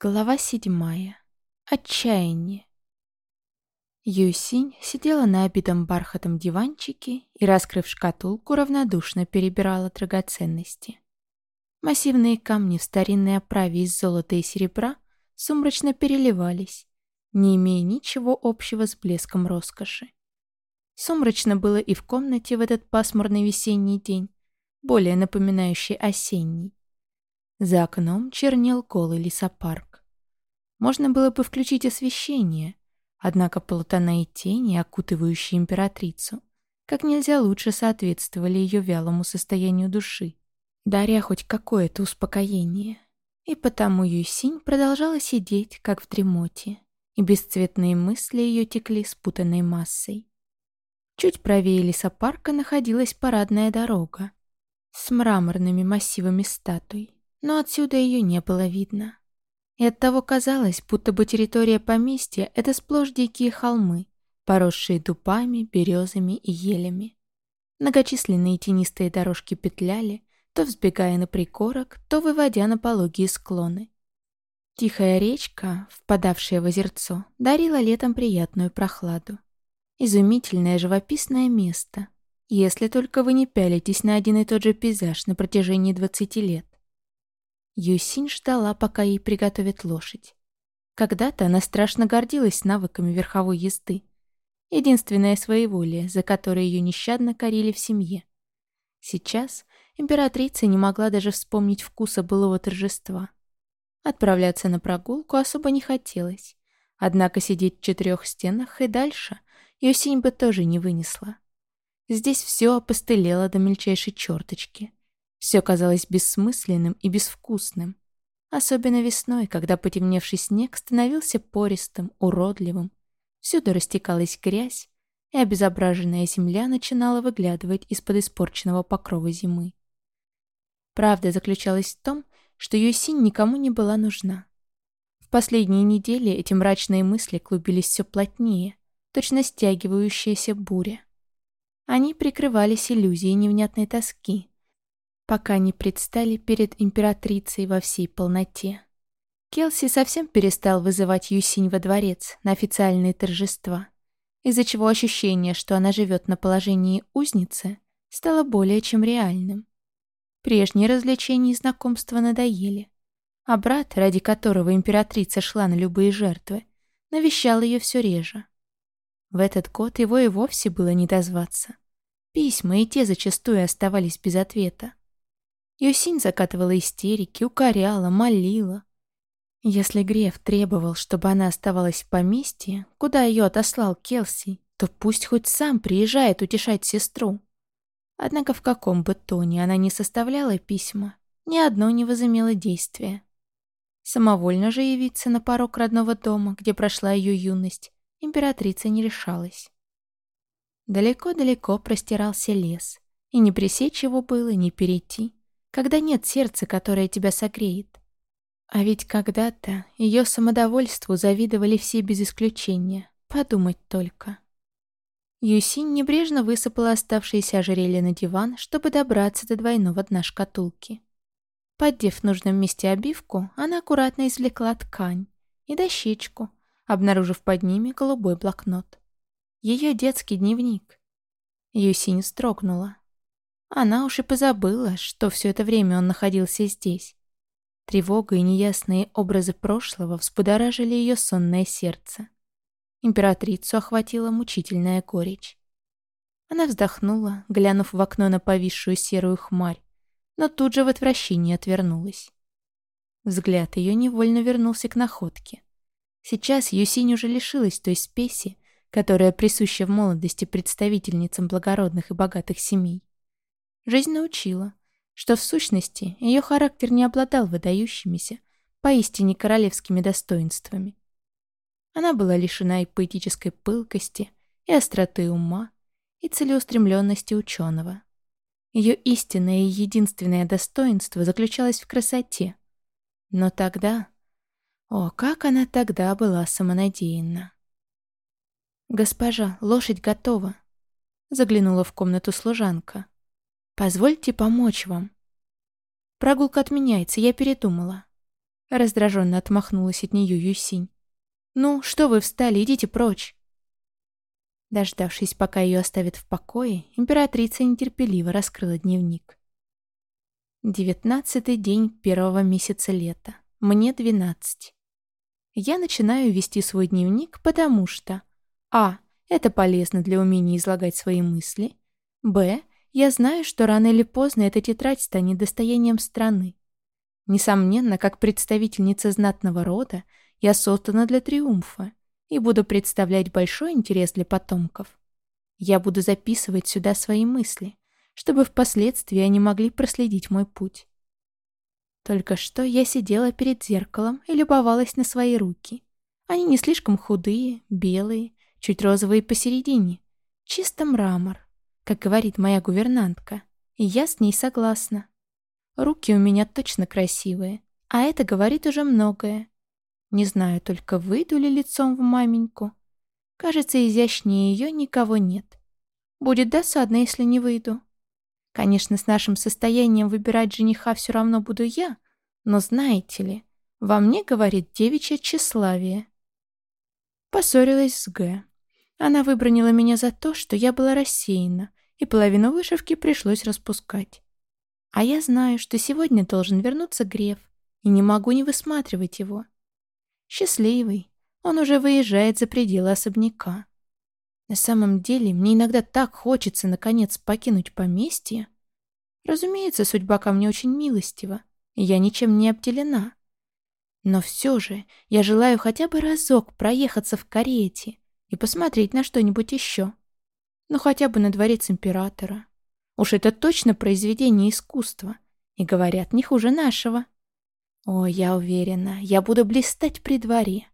Глава седьмая. Отчаяние. Юсинь сидела на обитом бархатом диванчике и, раскрыв шкатулку, равнодушно перебирала драгоценности. Массивные камни в старинной оправе из золота и серебра сумрачно переливались, не имея ничего общего с блеском роскоши. Сумрачно было и в комнате в этот пасмурный весенний день, более напоминающий осенний. За окном чернел голый лесопарк. Можно было бы включить освещение, однако полутона и тени, окутывающие императрицу, как нельзя лучше соответствовали ее вялому состоянию души, даря хоть какое-то успокоение. И потому Юсинь продолжала сидеть, как в дремоте, и бесцветные мысли ее текли спутанной массой. Чуть правее лесопарка находилась парадная дорога с мраморными массивами статуй но отсюда ее не было видно. И оттого казалось, будто бы территория поместья — это сплошь дикие холмы, поросшие дубами, березами и елями. Многочисленные тенистые дорожки петляли, то взбегая на прикорок, то выводя на пологие склоны. Тихая речка, впадавшая в озерцо, дарила летом приятную прохладу. Изумительное живописное место, если только вы не пялитесь на один и тот же пейзаж на протяжении двадцати лет. Юсинь ждала, пока ей приготовят лошадь. Когда-то она страшно гордилась навыками верховой езды. Единственное своеволие, за которое ее нещадно корили в семье. Сейчас императрица не могла даже вспомнить вкуса былого торжества. Отправляться на прогулку особо не хотелось. Однако сидеть в четырех стенах и дальше Юсинь бы тоже не вынесла. Здесь все опостылело до мельчайшей черточки. Все казалось бессмысленным и безвкусным. Особенно весной, когда потемневший снег становился пористым, уродливым. Всюду растекалась грязь, и обезображенная земля начинала выглядывать из-под испорченного покрова зимы. Правда заключалась в том, что Юсинь никому не была нужна. В последние недели эти мрачные мысли клубились все плотнее, точно стягивающаяся буря. Они прикрывались иллюзией невнятной тоски, пока не предстали перед императрицей во всей полноте. Келси совсем перестал вызывать Юсинь во дворец на официальные торжества, из-за чего ощущение, что она живет на положении узницы, стало более чем реальным. Прежние развлечения и знакомства надоели, а брат, ради которого императрица шла на любые жертвы, навещал ее все реже. В этот год его и вовсе было не дозваться. Письма и те зачастую оставались без ответа. Юсинь закатывала истерики, укоряла, молила. Если Греф требовал, чтобы она оставалась в поместье, куда ее отослал Келси, то пусть хоть сам приезжает утешать сестру. Однако в каком бы тоне она ни составляла письма, ни одно не возымело действия. Самовольно же явиться на порог родного дома, где прошла ее юность, императрица не решалась. Далеко-далеко простирался лес, и не пресечь его было, не перейти когда нет сердца, которое тебя согреет. А ведь когда-то ее самодовольству завидовали все без исключения. Подумать только. Юсинь небрежно высыпала оставшиеся ожерелья на диван, чтобы добраться до двойного дна шкатулки. Поддев в нужном месте обивку, она аккуратно извлекла ткань и дощечку, обнаружив под ними голубой блокнот. Ее детский дневник. Юсинь строгнула. Она уж и позабыла, что все это время он находился здесь. Тревога и неясные образы прошлого взбудоражили ее сонное сердце. Императрицу охватила мучительная горечь. Она вздохнула, глянув в окно на повисшую серую хмарь, но тут же в отвращении отвернулась. Взгляд ее невольно вернулся к находке. Сейчас Юсинь уже лишилась той спеси, которая присуща в молодости представительницам благородных и богатых семей. Жизнь научила, что в сущности ее характер не обладал выдающимися, поистине королевскими достоинствами. Она была лишена и поэтической пылкости, и остроты ума, и целеустремленности ученого. Ее истинное и единственное достоинство заключалось в красоте. Но тогда... О, как она тогда была самонадеянна! «Госпожа, лошадь готова», — заглянула в комнату служанка. Позвольте помочь вам. Прогулка отменяется, я передумала. Раздраженно отмахнулась от нее Юсинь. «Ну, что вы встали, идите прочь!» Дождавшись, пока ее оставят в покое, императрица нетерпеливо раскрыла дневник. Девятнадцатый день первого месяца лета. Мне двенадцать. Я начинаю вести свой дневник, потому что А. Это полезно для умения излагать свои мысли. Б. Я знаю, что рано или поздно эта тетрадь станет достоянием страны. Несомненно, как представительница знатного рода, я создана для триумфа и буду представлять большой интерес для потомков. Я буду записывать сюда свои мысли, чтобы впоследствии они могли проследить мой путь. Только что я сидела перед зеркалом и любовалась на свои руки. Они не слишком худые, белые, чуть розовые посередине. Чисто мрамор, как говорит моя гувернантка. И я с ней согласна. Руки у меня точно красивые, а это говорит уже многое. Не знаю только, выйду ли лицом в маменьку. Кажется, изящнее ее никого нет. Будет досадно, если не выйду. Конечно, с нашим состоянием выбирать жениха все равно буду я, но знаете ли, во мне говорит девичье тщеславие. Поссорилась с Г. Она выбронила меня за то, что я была рассеяна, и половину вышивки пришлось распускать. А я знаю, что сегодня должен вернуться Греф, и не могу не высматривать его. Счастливый. Он уже выезжает за пределы особняка. На самом деле, мне иногда так хочется, наконец, покинуть поместье. Разумеется, судьба ко мне очень милостива, и я ничем не обделена. Но все же я желаю хотя бы разок проехаться в карете и посмотреть на что-нибудь еще. Ну, хотя бы на дворец императора. Уж это точно произведение искусства. И говорят, не хуже нашего. О, я уверена, я буду блистать при дворе.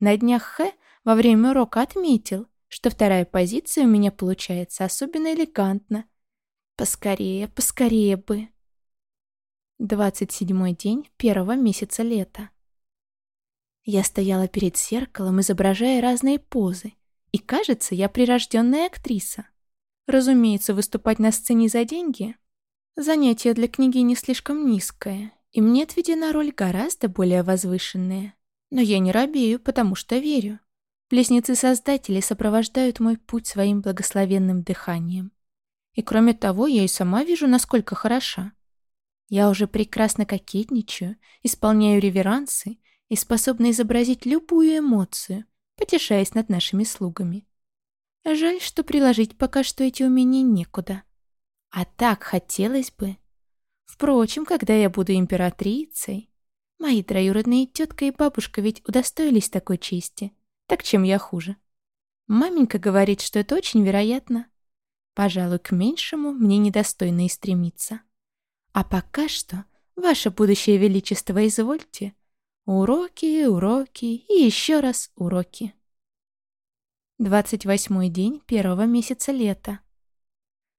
На днях Х во время урока отметил, что вторая позиция у меня получается особенно элегантно. Поскорее, поскорее бы. 27 день первого месяца лета. Я стояла перед зеркалом, изображая разные позы, и, кажется, я прирожденная актриса. Разумеется, выступать на сцене за деньги — занятие для книги не слишком низкое, и мне отведена роль гораздо более возвышенная. Но я не робею, потому что верю. Близнецы-создатели сопровождают мой путь своим благословенным дыханием. И кроме того, я и сама вижу, насколько хороша. Я уже прекрасно кокетничаю, исполняю реверансы и способна изобразить любую эмоцию, потешаясь над нашими слугами. Жаль, что приложить пока что эти умения некуда. А так хотелось бы. Впрочем, когда я буду императрицей... Мои троюродные тетка и бабушка ведь удостоились такой чести. Так чем я хуже? Маменька говорит, что это очень вероятно. Пожалуй, к меньшему мне недостойно и стремиться. А пока что, ваше будущее величество, извольте. Уроки, уроки и еще раз уроки. 28 день первого месяца лета.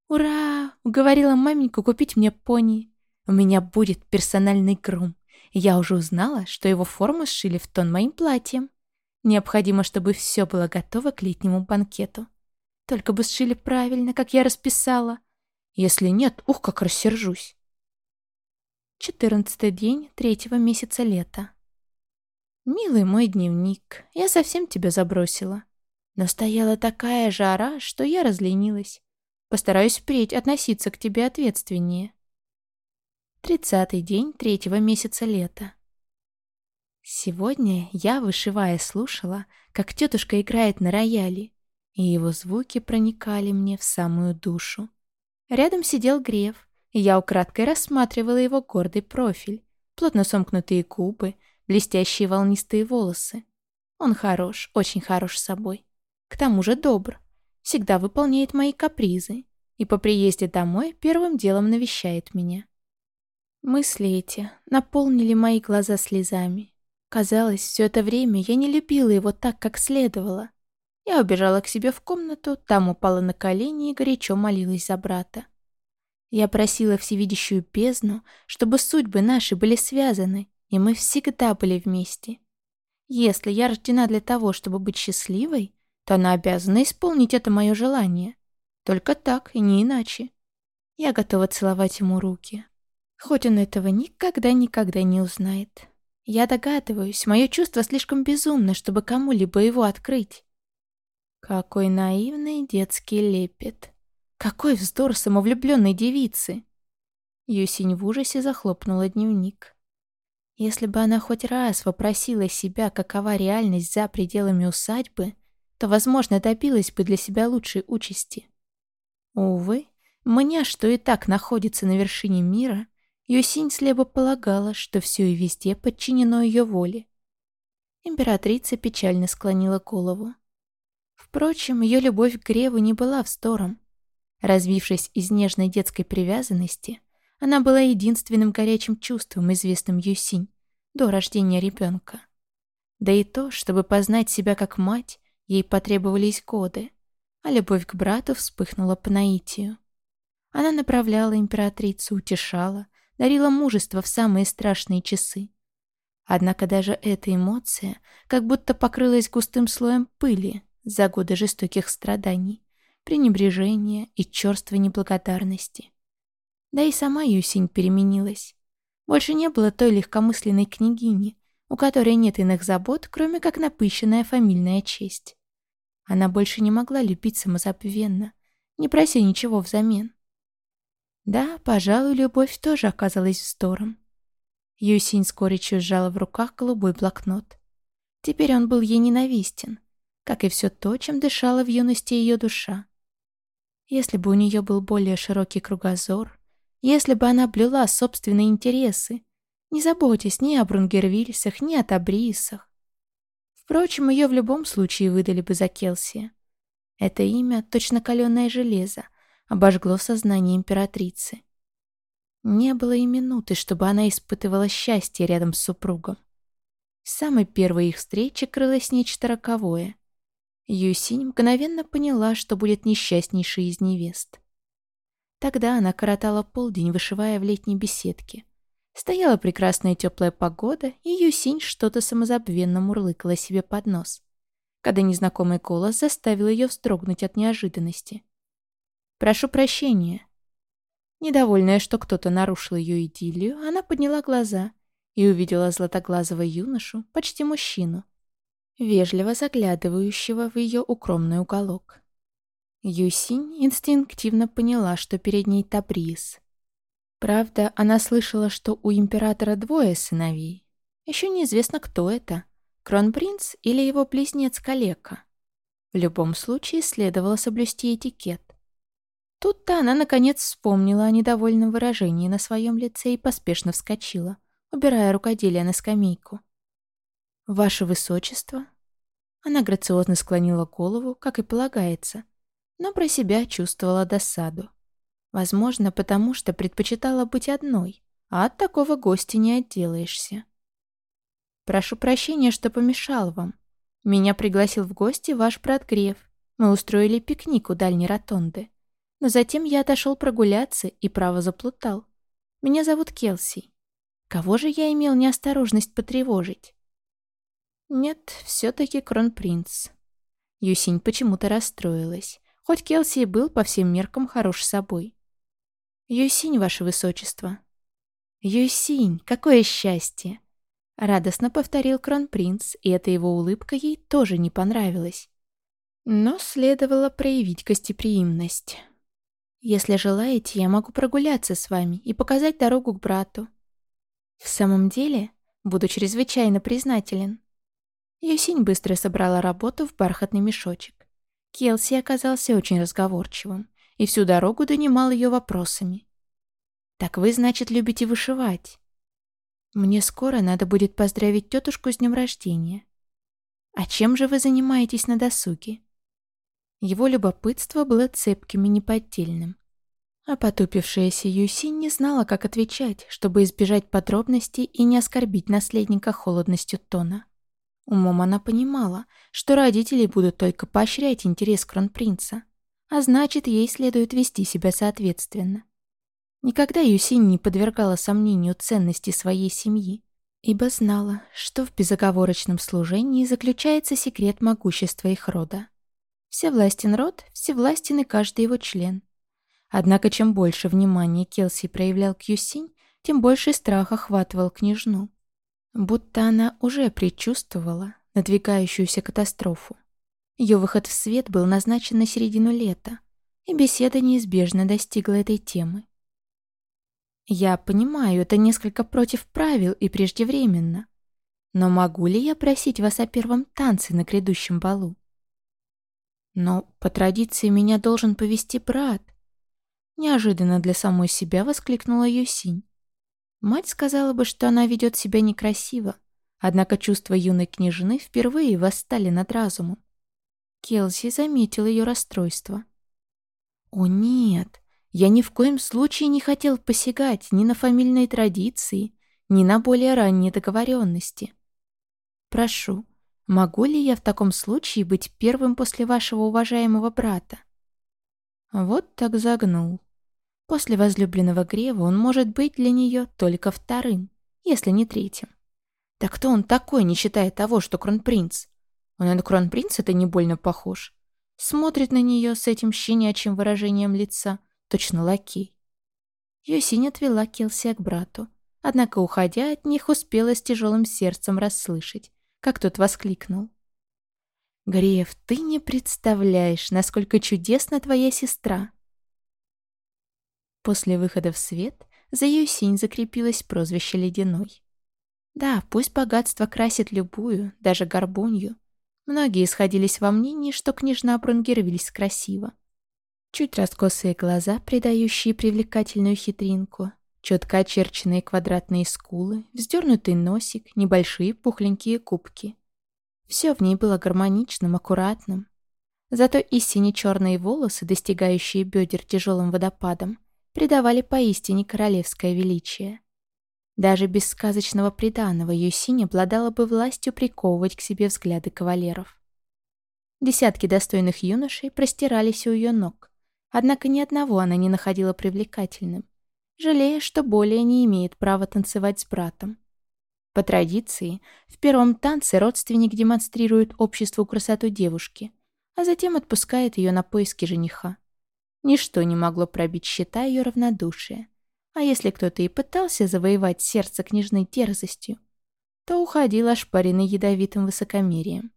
«Ура!» — уговорила маменьку купить мне пони. У меня будет персональный грум. Я уже узнала, что его форму сшили в тон моим платьем. Необходимо, чтобы все было готово к летнему банкету. Только бы сшили правильно, как я расписала. Если нет, ух, как рассержусь. Четырнадцатый день третьего месяца лета. Милый мой дневник, я совсем тебя забросила. Но стояла такая жара, что я разленилась. Постараюсь впредь относиться к тебе ответственнее. Тридцатый день третьего месяца лета. Сегодня я, вышивая, слушала, как тетушка играет на рояле, и его звуки проникали мне в самую душу. Рядом сидел Греф, и я украдкой рассматривала его гордый профиль, плотно сомкнутые губы, блестящие волнистые волосы. Он хорош, очень хорош собой. К тому же добр, всегда выполняет мои капризы и по приезде домой первым делом навещает меня. Мысли эти наполнили мои глаза слезами. Казалось, все это время я не любила его так, как следовало. Я убежала к себе в комнату, там упала на колени и горячо молилась за брата. Я просила всевидящую бездну, чтобы судьбы наши были связаны, и мы всегда были вместе. Если я рождена для того, чтобы быть счастливой, то она обязана исполнить это мое желание. Только так и не иначе. Я готова целовать ему руки, Хоть он этого никогда-никогда не узнает. Я догадываюсь, мое чувство слишком безумно, чтобы кому-либо его открыть. Какой наивный детский лепет. Какой вздор самовлюбленной девицы. Юсинь в ужасе захлопнула дневник. Если бы она хоть раз вопросила себя, какова реальность за пределами усадьбы, то, возможно, добилась бы для себя лучшей участи. Увы, мне, что и так находится на вершине мира, Юсинь слепо полагала, что все и везде подчинено ее воле. Императрица печально склонила голову. Впрочем, ее любовь к Греву не была вздором. Развившись из нежной детской привязанности, она была единственным горячим чувством, известным Юсинь, до рождения ребенка. Да и то, чтобы познать себя как мать, ей потребовались годы, а любовь к брату вспыхнула по наитию. Она направляла императрицу, утешала, дарила мужество в самые страшные часы. Однако даже эта эмоция как будто покрылась густым слоем пыли за годы жестоких страданий, пренебрежения и черствой неблагодарности. Да и сама Юсинь переменилась. Больше не было той легкомысленной княгини, у которой нет иных забот, кроме как напыщенная фамильная честь. Она больше не могла любить самозабвенно, не прося ничего взамен. Да, пожалуй, любовь тоже оказалась вздором. Юсинь с горечью сжала в руках голубой блокнот. Теперь он был ей ненавистен, как и все то, чем дышала в юности ее душа. Если бы у нее был более широкий кругозор, если бы она блюла собственные интересы, не заботясь ни о Брунгервильсах, ни о Табрисах. Впрочем, ее в любом случае выдали бы за Келсия. Это имя, точно каленое железо, обожгло сознание императрицы. Не было и минуты, чтобы она испытывала счастье рядом с супругом. С самой первой их встречи крылось нечто роковое. Юсинь мгновенно поняла, что будет несчастнейшей из невест. Тогда она коротала полдень, вышивая в летней беседке. Стояла прекрасная теплая погода, и Юсинь что-то самозабвенно мурлыкала себе под нос, когда незнакомый голос заставил ее вздрогнуть от неожиданности. «Прошу прощения». Недовольная, что кто-то нарушил ее идиллию, она подняла глаза и увидела златоглазого юношу, почти мужчину, вежливо заглядывающего в ее укромный уголок. Юсинь инстинктивно поняла, что перед ней Табриз. Правда, она слышала, что у императора двое сыновей. Еще неизвестно, кто это — кронпринц или его близнец Калека. В любом случае следовало соблюсти этикет. Тут-то она, наконец, вспомнила о недовольном выражении на своем лице и поспешно вскочила, убирая рукоделие на скамейку. «Ваше Высочество?» Она грациозно склонила голову, как и полагается, но про себя чувствовала досаду. Возможно, потому что предпочитала быть одной, а от такого гостя не отделаешься. «Прошу прощения, что помешал вам. Меня пригласил в гости ваш брат Греф. Мы устроили пикник у дальней ротонды. Но затем я отошел прогуляться и право заплутал. Меня зовут Келси. Кого же я имел неосторожность потревожить?» «Нет, все-таки кронпринц». Юсинь почему-то расстроилась. Хоть Келси и был по всем меркам хорош собой. «Юсинь, ваше высочество». «Юсинь, какое счастье!» Радостно повторил кронпринц, и эта его улыбка ей тоже не понравилась. Но следовало проявить гостеприимность. «Если желаете, я могу прогуляться с вами и показать дорогу к брату». «В самом деле, буду чрезвычайно признателен». Юсинь быстро собрала работу в бархатный мешочек. Келси оказался очень разговорчивым и всю дорогу донимал ее вопросами. «Так вы, значит, любите вышивать?» «Мне скоро надо будет поздравить тетушку с днем рождения». «А чем же вы занимаетесь на досуге?» Его любопытство было цепким и неподдельным. А потупившаяся Юсин не знала, как отвечать, чтобы избежать подробностей и не оскорбить наследника холодностью тона. Умом она понимала, что родители будут только поощрять интерес кронпринца, а значит, ей следует вести себя соответственно. Никогда Юсинь не подвергала сомнению ценности своей семьи, ибо знала, что в безоговорочном служении заключается секрет могущества их рода. Всевластен род, всевластен и каждый его член. Однако чем больше внимания Келси проявлял к Юсинь, тем больше страх охватывал княжну. Будто она уже предчувствовала надвигающуюся катастрофу. Ее выход в свет был назначен на середину лета, и беседа неизбежно достигла этой темы. Я понимаю, это несколько против правил и преждевременно. Но могу ли я просить вас о первом танце на грядущем балу? Но по традиции меня должен повести брат. Неожиданно для самой себя воскликнула Юсинь. Мать сказала бы, что она ведет себя некрасиво, однако чувства юной княжны впервые восстали над разумом. Келси заметил ее расстройство. «О нет, я ни в коем случае не хотел посягать ни на фамильные традиции, ни на более ранние договоренности. Прошу, могу ли я в таком случае быть первым после вашего уважаемого брата? Вот так загнул. После возлюбленного Грева он может быть для нее только вторым, если не третьим. Да кто он такой, не считая того, что кронпринц? Он на кронпринца-то не больно похож. Смотрит на нее с этим щенячьим выражением лица — Точно лакей. Йосинь отвела Келси к брату. Однако, уходя от них, успела с тяжелым сердцем расслышать, как тот воскликнул. «Греф, ты не представляешь, насколько чудесна твоя сестра!» После выхода в свет за Юсинь закрепилось прозвище Ледяной. Да, пусть богатство красит любую, даже горбунью. Многие сходились во мнении, что княжна Брунгервильс красива. Чуть раскосые глаза, придающие привлекательную хитринку, четко очерченные квадратные скулы, вздернутый носик, небольшие пухленькие кубки. Все в ней было гармоничным, аккуратным. Зато и сине-черные волосы, достигающие бедер тяжелым водопадом, придавали поистине королевское величие. Даже без сказочного приданого Юсинь обладала бы властью приковывать к себе взгляды кавалеров. Десятки достойных юношей простирались у ее ног, Однако ни одного она не находила привлекательным, жалея, что более не имеет права танцевать с братом. По традиции, в первом танце родственник демонстрирует обществу красоту девушки, а затем отпускает ее на поиски жениха. Ничто не могло пробить счета ее равнодушия. А если кто-то и пытался завоевать сердце княжной дерзостью, то уходил ошпаренный ядовитым высокомерием.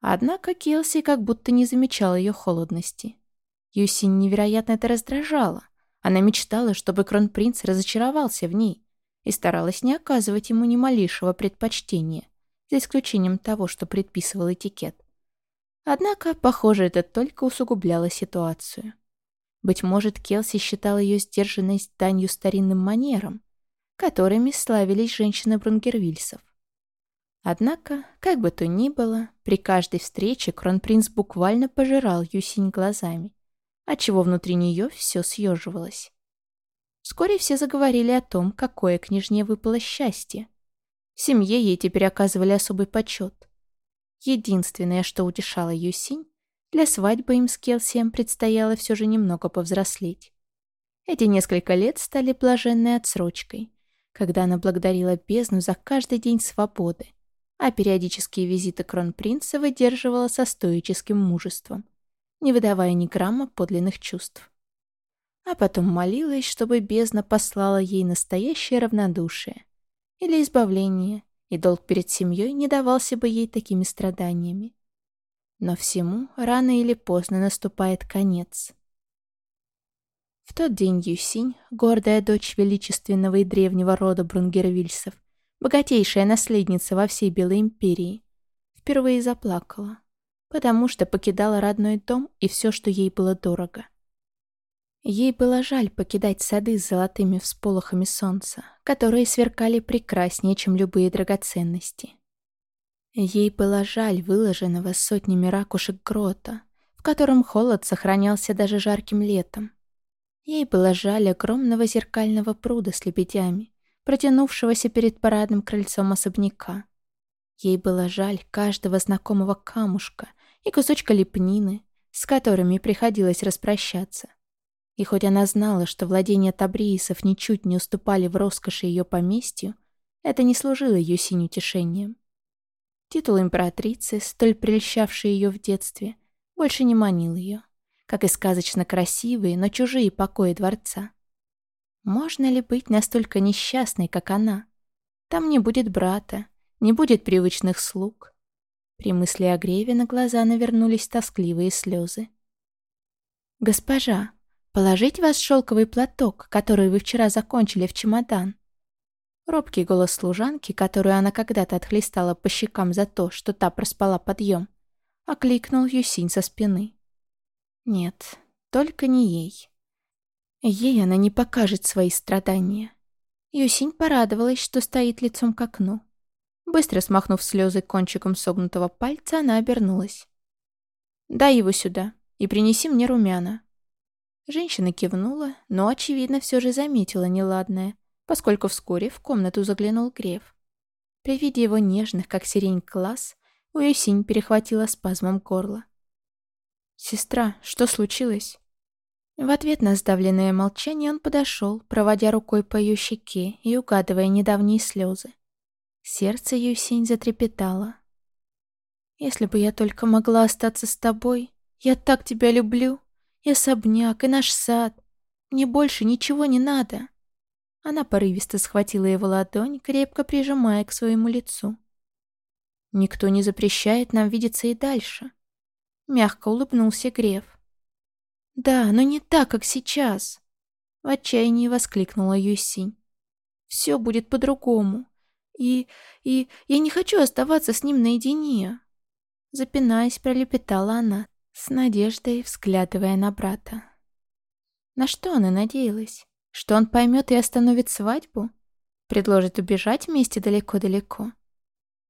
Однако Келси как будто не замечал ее холодности. Юсин невероятно это раздражало. Она мечтала, чтобы кронпринц разочаровался в ней и старалась не оказывать ему ни малейшего предпочтения, за исключением того, что предписывал этикет. Однако, похоже, это только усугубляло ситуацию. Быть может, Келси считал ее сдержанность данью старинным манерам, которыми славились женщины Брунгервильсов. Однако, как бы то ни было, при каждой встрече кронпринц буквально пожирал Юсинь глазами отчего внутри нее все съеживалось. Вскоре все заговорили о том, какое княжне выпало счастье. В семье ей теперь оказывали особый почет. Единственное, что утешало Юсинь, для свадьбы им с Келсием предстояло все же немного повзрослеть. Эти несколько лет стали блаженной отсрочкой, когда она благодарила бездну за каждый день свободы, а периодические визиты кронпринца выдерживала со стоическим мужеством не выдавая ни грамма подлинных чувств. А потом молилась, чтобы бездна послала ей настоящее равнодушие или избавление, и долг перед семьей не давался бы ей такими страданиями. Но всему рано или поздно наступает конец. В тот день Юсинь, гордая дочь величественного и древнего рода Брунгервильсов, богатейшая наследница во всей Белой империи, впервые заплакала потому что покидала родной дом и все, что ей было дорого. Ей было жаль покидать сады с золотыми всполохами солнца, которые сверкали прекраснее, чем любые драгоценности. Ей было жаль выложенного сотнями ракушек грота, в котором холод сохранялся даже жарким летом. Ей было жаль огромного зеркального пруда с лебедями, протянувшегося перед парадным крыльцом особняка. Ей было жаль каждого знакомого камушка — и кусочка лепнины, с которыми приходилось распрощаться. И хоть она знала, что владения Табриисов ничуть не уступали в роскоши ее поместью, это не служило ее синим утешением. Титул императрицы, столь прельщавший ее в детстве, больше не манил ее, как и сказочно красивые, но чужие покои дворца. Можно ли быть настолько несчастной, как она? Там не будет брата, не будет привычных слуг. При мысли о Греве на глаза навернулись тоскливые слезы. «Госпожа, положить вас шелковый платок, который вы вчера закончили в чемодан?» Робкий голос служанки, которую она когда-то отхлестала по щекам за то, что та проспала подъем, окликнул Юсинь со спины. Нет, только не ей. Ей она не покажет свои страдания. Юсинь порадовалась, что стоит лицом к окну. Быстро смахнув слезы кончиком согнутого пальца, она обернулась. «Дай его сюда и принеси мне румяна». Женщина кивнула, но, очевидно, все же заметила неладное, поскольку вскоре в комнату заглянул Греф. При виде его нежных, как сирень, глаз, у Юсинь перехватила спазмом горла. «Сестра, что случилось?» В ответ на сдавленное молчание он подошел, проводя рукой по ее щеке и угадывая недавние слезы. Сердце Юсинь затрепетало. «Если бы я только могла остаться с тобой, я так тебя люблю, и особняк, и наш сад. Мне больше ничего не надо». Она порывисто схватила его ладонь, крепко прижимая к своему лицу. «Никто не запрещает нам видеться и дальше», — мягко улыбнулся Греф. «Да, но не так, как сейчас!» В отчаянии воскликнула Юсинь. «Все будет по-другому. И... и... я не хочу оставаться с ним наедине!» Запинаясь, пролепетала она, с надеждой взглядывая на брата. На что она надеялась? Что он поймет и остановит свадьбу? Предложит убежать вместе далеко-далеко?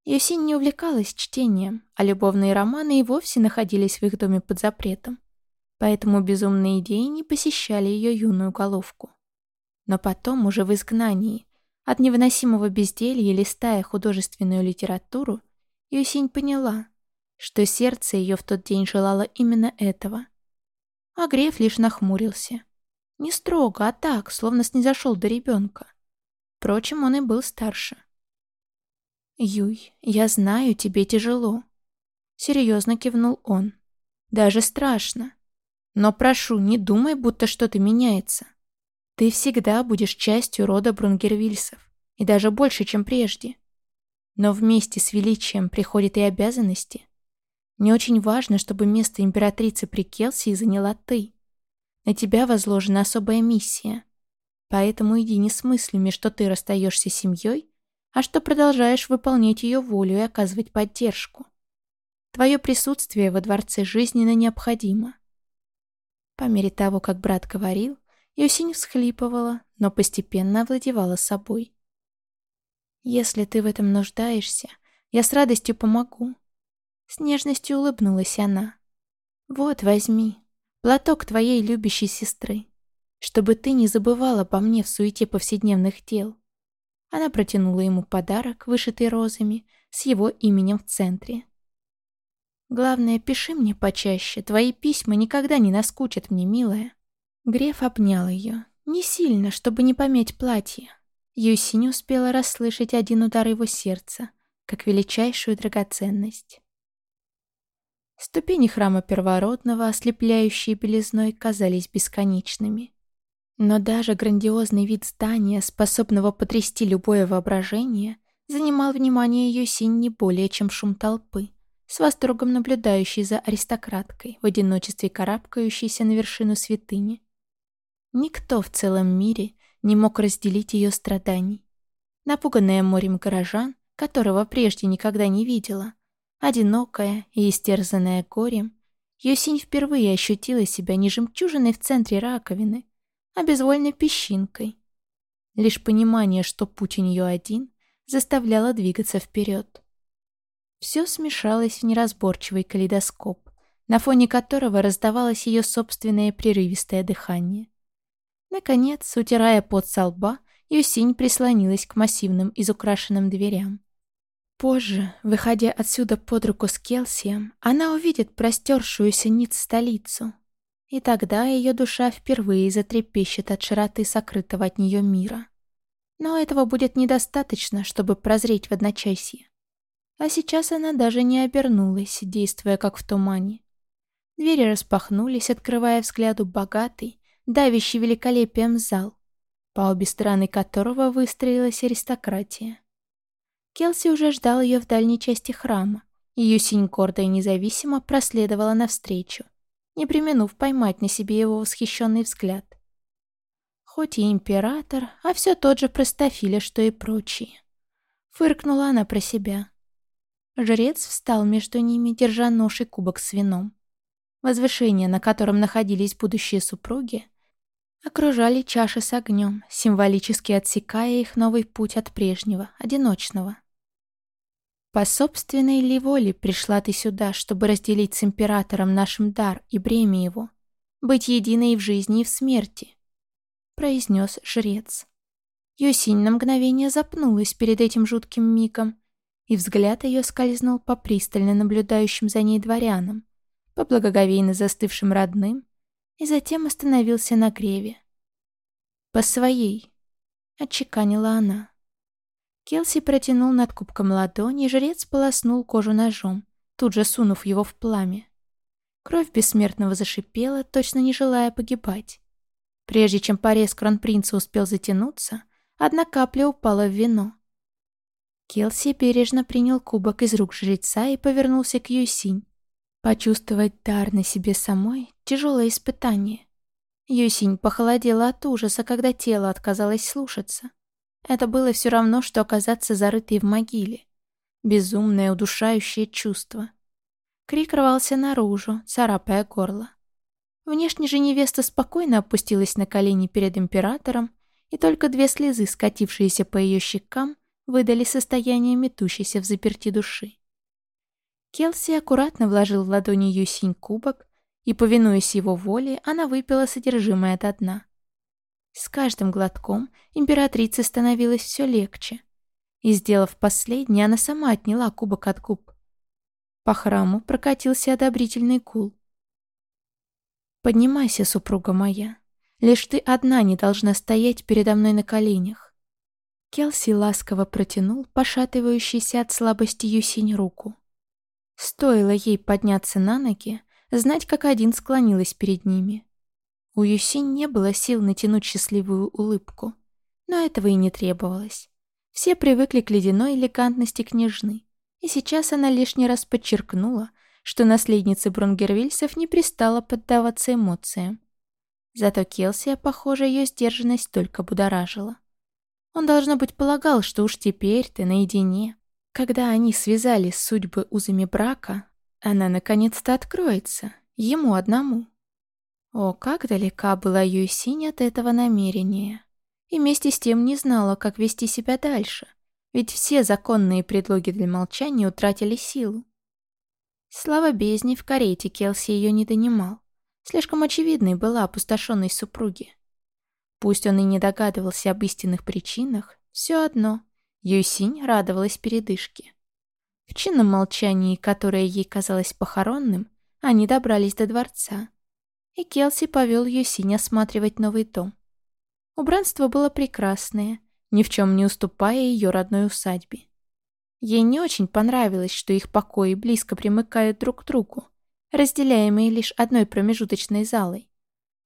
Юсинь не увлекалась чтением, а любовные романы и вовсе находились в их доме под запретом поэтому безумные идеи не посещали ее юную головку. Но потом, уже в изгнании, от невыносимого безделья, листая художественную литературу, Юсинь поняла, что сердце ее в тот день желало именно этого. А Греф лишь нахмурился. Не строго, а так, словно снизошел до ребенка. Впрочем, он и был старше. «Юй, я знаю, тебе тяжело», — серьезно кивнул он. «Даже страшно. Но прошу, не думай, будто что-то меняется. Ты всегда будешь частью рода Брунгервильсов, и даже больше, чем прежде. Но вместе с величием приходят и обязанности. Мне очень важно, чтобы место императрицы при Келсии заняла ты. На тебя возложена особая миссия. Поэтому иди не с мыслями, что ты расстаешься с семьей, а что продолжаешь выполнять ее волю и оказывать поддержку. Твое присутствие во дворце жизненно необходимо. По мере того, как брат говорил, Юсинь всхлипывала, но постепенно овладевала собой. «Если ты в этом нуждаешься, я с радостью помогу». С нежностью улыбнулась она. «Вот, возьми, платок твоей любящей сестры, чтобы ты не забывала обо мне в суете повседневных дел». Она протянула ему подарок, вышитый розами, с его именем в центре. Главное, пиши мне почаще. Твои письма никогда не наскучат мне, милая. Греф обнял ее. Не сильно, чтобы не помять платье. Юси не успела расслышать один удар его сердца, как величайшую драгоценность. Ступени храма первородного, ослепляющие белизной, казались бесконечными. Но даже грандиозный вид здания, способного потрясти любое воображение, занимал внимание Юсинь не более, чем шум толпы — с восторгом наблюдающей за аристократкой, в одиночестве карабкающейся на вершину святыни. Никто в целом мире не мог разделить ее страданий. Напуганная морем горожан, которого прежде никогда не видела, одинокая и истерзанная горем, Юсинь впервые ощутила себя не жемчужиной в центре раковины, а безвольной песчинкой. Лишь понимание, что путь у нее один, заставляло двигаться вперед. Все смешалось в неразборчивый калейдоскоп, на фоне которого раздавалось ее собственное прерывистое дыхание. Наконец, утирая пот со лба, Юсинь прислонилась к массивным изукрашенным дверям. Позже, выходя отсюда под руку с Келсием, она увидит простершуюся ниц столицу. И тогда ее душа впервые затрепещет от широты сокрытого от нее мира. Но этого будет недостаточно, чтобы прозреть в одночасье. А сейчас она даже не обернулась, действуя как в тумане. Двери распахнулись, открывая взгляду богатый, давящий великолепием зал, по обе стороны которого выстроилась аристократия. Келси уже ждал ее в дальней части храма, и Юсинь гордо и независимо проследовала навстречу, не применув поймать на себе его восхищенный взгляд. Хоть и император, а все тот же простофиля, что и прочие. Фыркнула она про себя. Жрец встал между ними, держа нож и кубок с вином. Возвышение, на котором находились будущие супруги, окружали чаши с огнем, символически отсекая их новый путь от прежнего, одиночного. По собственной ли воле пришла ты сюда, чтобы разделить с императором нашим дар и бремя его, быть единой в жизни и в смерти? произнес жрец. Юсинь на мгновение запнулась перед этим жутким мигом, и взгляд ее скользнул по пристально наблюдающим за ней дворянам, по благоговейно застывшим родным, и затем остановился на греве. «По своей», — отчеканила она. Келси протянул над кубком ладони, и жрец полоснул кожу ножом, тут же сунув его в пламя. Кровь бессмертного зашипела, точно не желая погибать. Прежде чем порез кронпринца успел затянуться, одна капля упала в вино. Келси бережно принял кубок из рук жреца и повернулся к Юсинь. Почувствовать дар на себе самой — тяжелое испытание. Юсинь похолодела от ужаса, когда тело отказалось слушаться. Это было все равно, что оказаться зарытой в могиле. Безумное, удушающее чувство. Крик рвался наружу, царапая горло. Внешне же невеста спокойно опустилась на колени перед императором, и только две слезы, скатившиеся по ее щекам, выдали состояние метущейся в заперти души. Келси аккуратно вложил в ладони Юсинь кубок, и, повинуясь его воле, она выпила содержимое до дна. С каждым глотком императрице становилось все легче, и, сделав последний, она сама отняла кубок от губ. По храму прокатился одобрительный кул. «Поднимайся, супруга моя. Лишь ты одна не должна стоять передо мной на коленях». Келси ласково протянул пошатывающийся от слабости Юсинь руку. Стоило ей подняться на ноги, знать, как один склонилась перед ними. У Юсинь не было сил натянуть счастливую улыбку, но этого и не требовалось. Все привыкли к ледяной элегантности княжны, и сейчас она лишний раз подчеркнула, что наследнице Брунгервильсов не пристала поддаваться эмоциям. Зато Келсия, похоже, ее сдержанность только будоражила. Он, должно быть, полагал, что уж теперь ты наедине. Когда они связали судьбы узами брака, она наконец-то откроется, ему одному. О, как далека была Юйсинь от этого намерения. И вместе с тем не знала, как вести себя дальше, ведь все законные предлоги для молчания утратили силу. Слава бездне, в карете Келси ее не донимал. Слишком очевидной была опустошенность супруги. Пусть он и не догадывался об истинных причинах, все одно Юсинь радовалась передышке. В чинном молчании, которое ей казалось похоронным, они добрались до дворца. И Келси повел Юсинь осматривать новый дом. Убранство было прекрасное, ни в чем не уступая ее родной усадьбе. Ей не очень понравилось, что их покои близко примыкают друг к другу, разделяемые лишь одной промежуточной залой.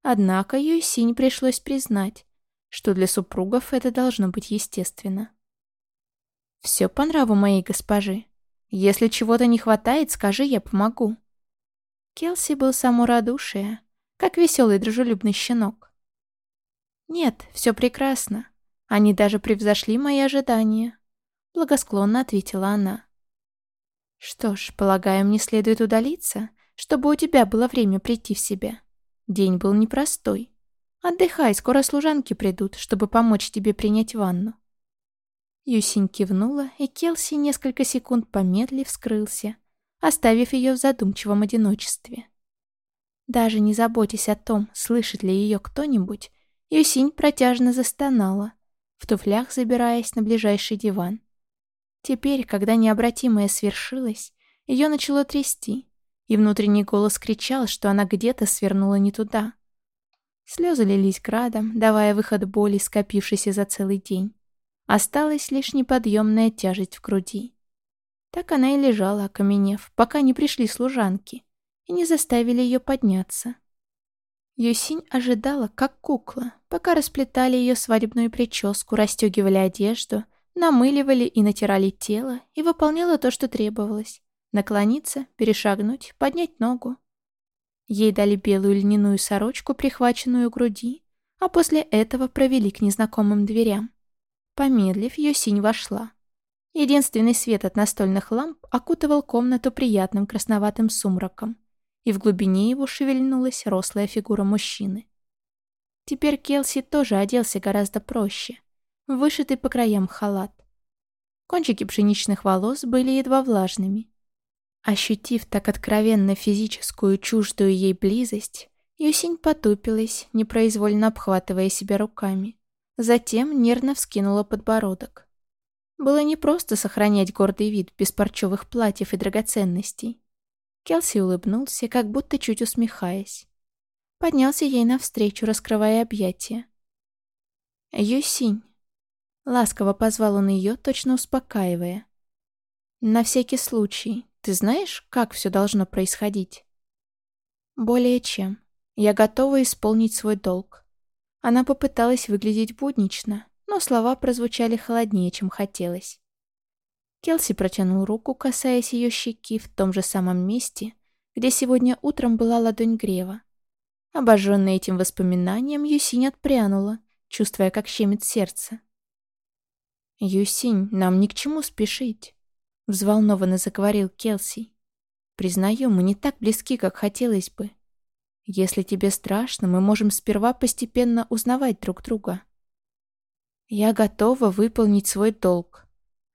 Однако Юйсинь пришлось признать, что для супругов это должно быть естественно. «Все по нраву моей госпожи. Если чего-то не хватает, скажи, я помогу». Келси был само радушие, как веселый дружелюбный щенок. «Нет, все прекрасно. Они даже превзошли мои ожидания», благосклонно ответила она. «Что ж, полагаю, мне следует удалиться, чтобы у тебя было время прийти в себя. День был непростой. Отдыхай, скоро служанки придут, чтобы помочь тебе принять ванну». Юсинь кивнула, и Келси несколько секунд помедлив скрылся, оставив ее в задумчивом одиночестве. Даже не заботясь о том, слышит ли ее кто-нибудь, Юсинь протяжно застонала, в туфлях забираясь на ближайший диван. Теперь, когда необратимое свершилось, ее начало трясти, и внутренний голос кричал, что она где-то свернула не туда. Слезы лились градом, давая выход боли, скопившейся за целый день. Осталась лишь неподъемная тяжесть в груди. Так она и лежала, окаменев, пока не пришли служанки и не заставили ее подняться. Юсинь ожидала, как кукла, пока расплетали ее свадебную прическу, расстегивали одежду — намыливали и натирали тело и выполняла то, что требовалось. Наклониться, перешагнуть, поднять ногу. Ей дали белую льняную сорочку, прихваченную груди, а после этого провели к незнакомым дверям. Помедлив, Йосинь вошла. Единственный свет от настольных ламп окутывал комнату приятным красноватым сумраком, и в глубине его шевельнулась рослая фигура мужчины. Теперь Келси тоже оделся гораздо проще, вышитый по краям халат. Кончики пшеничных волос были едва влажными. Ощутив так откровенно физическую чуждую ей близость, Юсинь потупилась, непроизвольно обхватывая себя руками. Затем нервно вскинула подбородок. Было непросто сохранять гордый вид без парчевых платьев и драгоценностей. Келси улыбнулся, как будто чуть усмехаясь. Поднялся ей навстречу, раскрывая объятия. «Юсинь!» Ласково позвал он ее, точно успокаивая. «На всякий случай, ты знаешь, как все должно происходить?» «Более чем. Я готова исполнить свой долг». Она попыталась выглядеть буднично, но слова прозвучали холоднее, чем хотелось. Келси протянул руку, касаясь ее щеки в том же самом месте, где сегодня утром была ладонь Грева. Обожженная этим воспоминанием, Юсинь отпрянула, чувствуя, как щемит сердце. «Юсинь, нам ни к чему спешить», — взволнованно заговорил Келси. «Признаю, мы не так близки, как хотелось бы. Если тебе страшно, мы можем сперва постепенно узнавать друг друга». «Я готова выполнить свой долг», —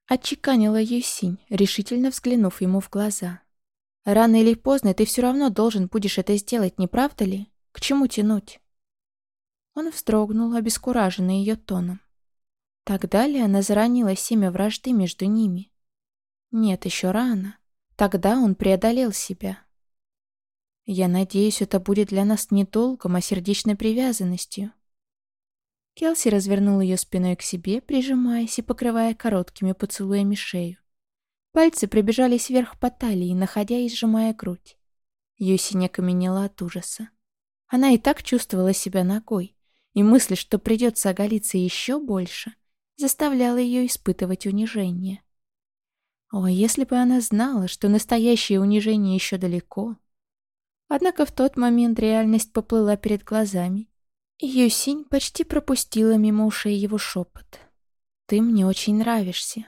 отчеканила Юсинь, решительно взглянув ему в глаза. «Рано или поздно ты все равно должен будешь это сделать, не правда ли? К чему тянуть?» Он вздрогнул, обескураженный ее тоном. Так далее она заронила семя вражды между ними. Нет, еще рано. Тогда он преодолел себя. Я надеюсь, это будет для нас не долгом, а сердечной привязанностью. Келси развернул ее спиной к себе, прижимаясь и покрывая короткими поцелуями шею. Пальцы пробежались вверх по талии, находя и сжимая грудь. Юси не каменела от ужаса. Она и так чувствовала себя ногой, и мысль, что придется оголиться еще больше, заставляла ее испытывать унижение. О, если бы она знала, что настоящее унижение еще далеко. Однако в тот момент реальность поплыла перед глазами. Юсинь почти пропустила мимо ушей его шепот. «Ты мне очень нравишься».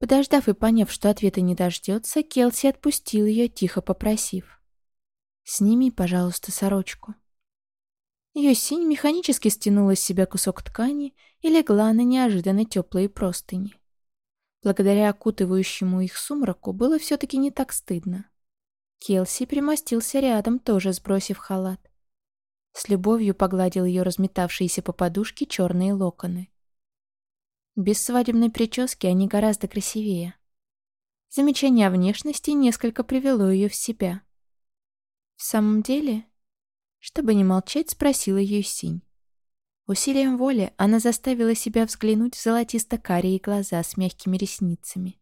Подождав и поняв, что ответа не дождется, Келси отпустил ее, тихо попросив. «Сними, пожалуйста, сорочку». Юсинь механически стянула с себя кусок ткани и легла на неожиданно теплые простыни. Благодаря окутывающему их сумраку было все-таки не так стыдно. Келси примостился рядом, тоже сбросив халат. С любовью погладил ее разметавшиеся по подушке черные локоны. Без свадебной прически они гораздо красивее. Замечание о внешности несколько привело ее в себя. В самом деле, чтобы не молчать, спросила Юсинь. Усилием воли она заставила себя взглянуть в золотисто-карие глаза с мягкими ресницами,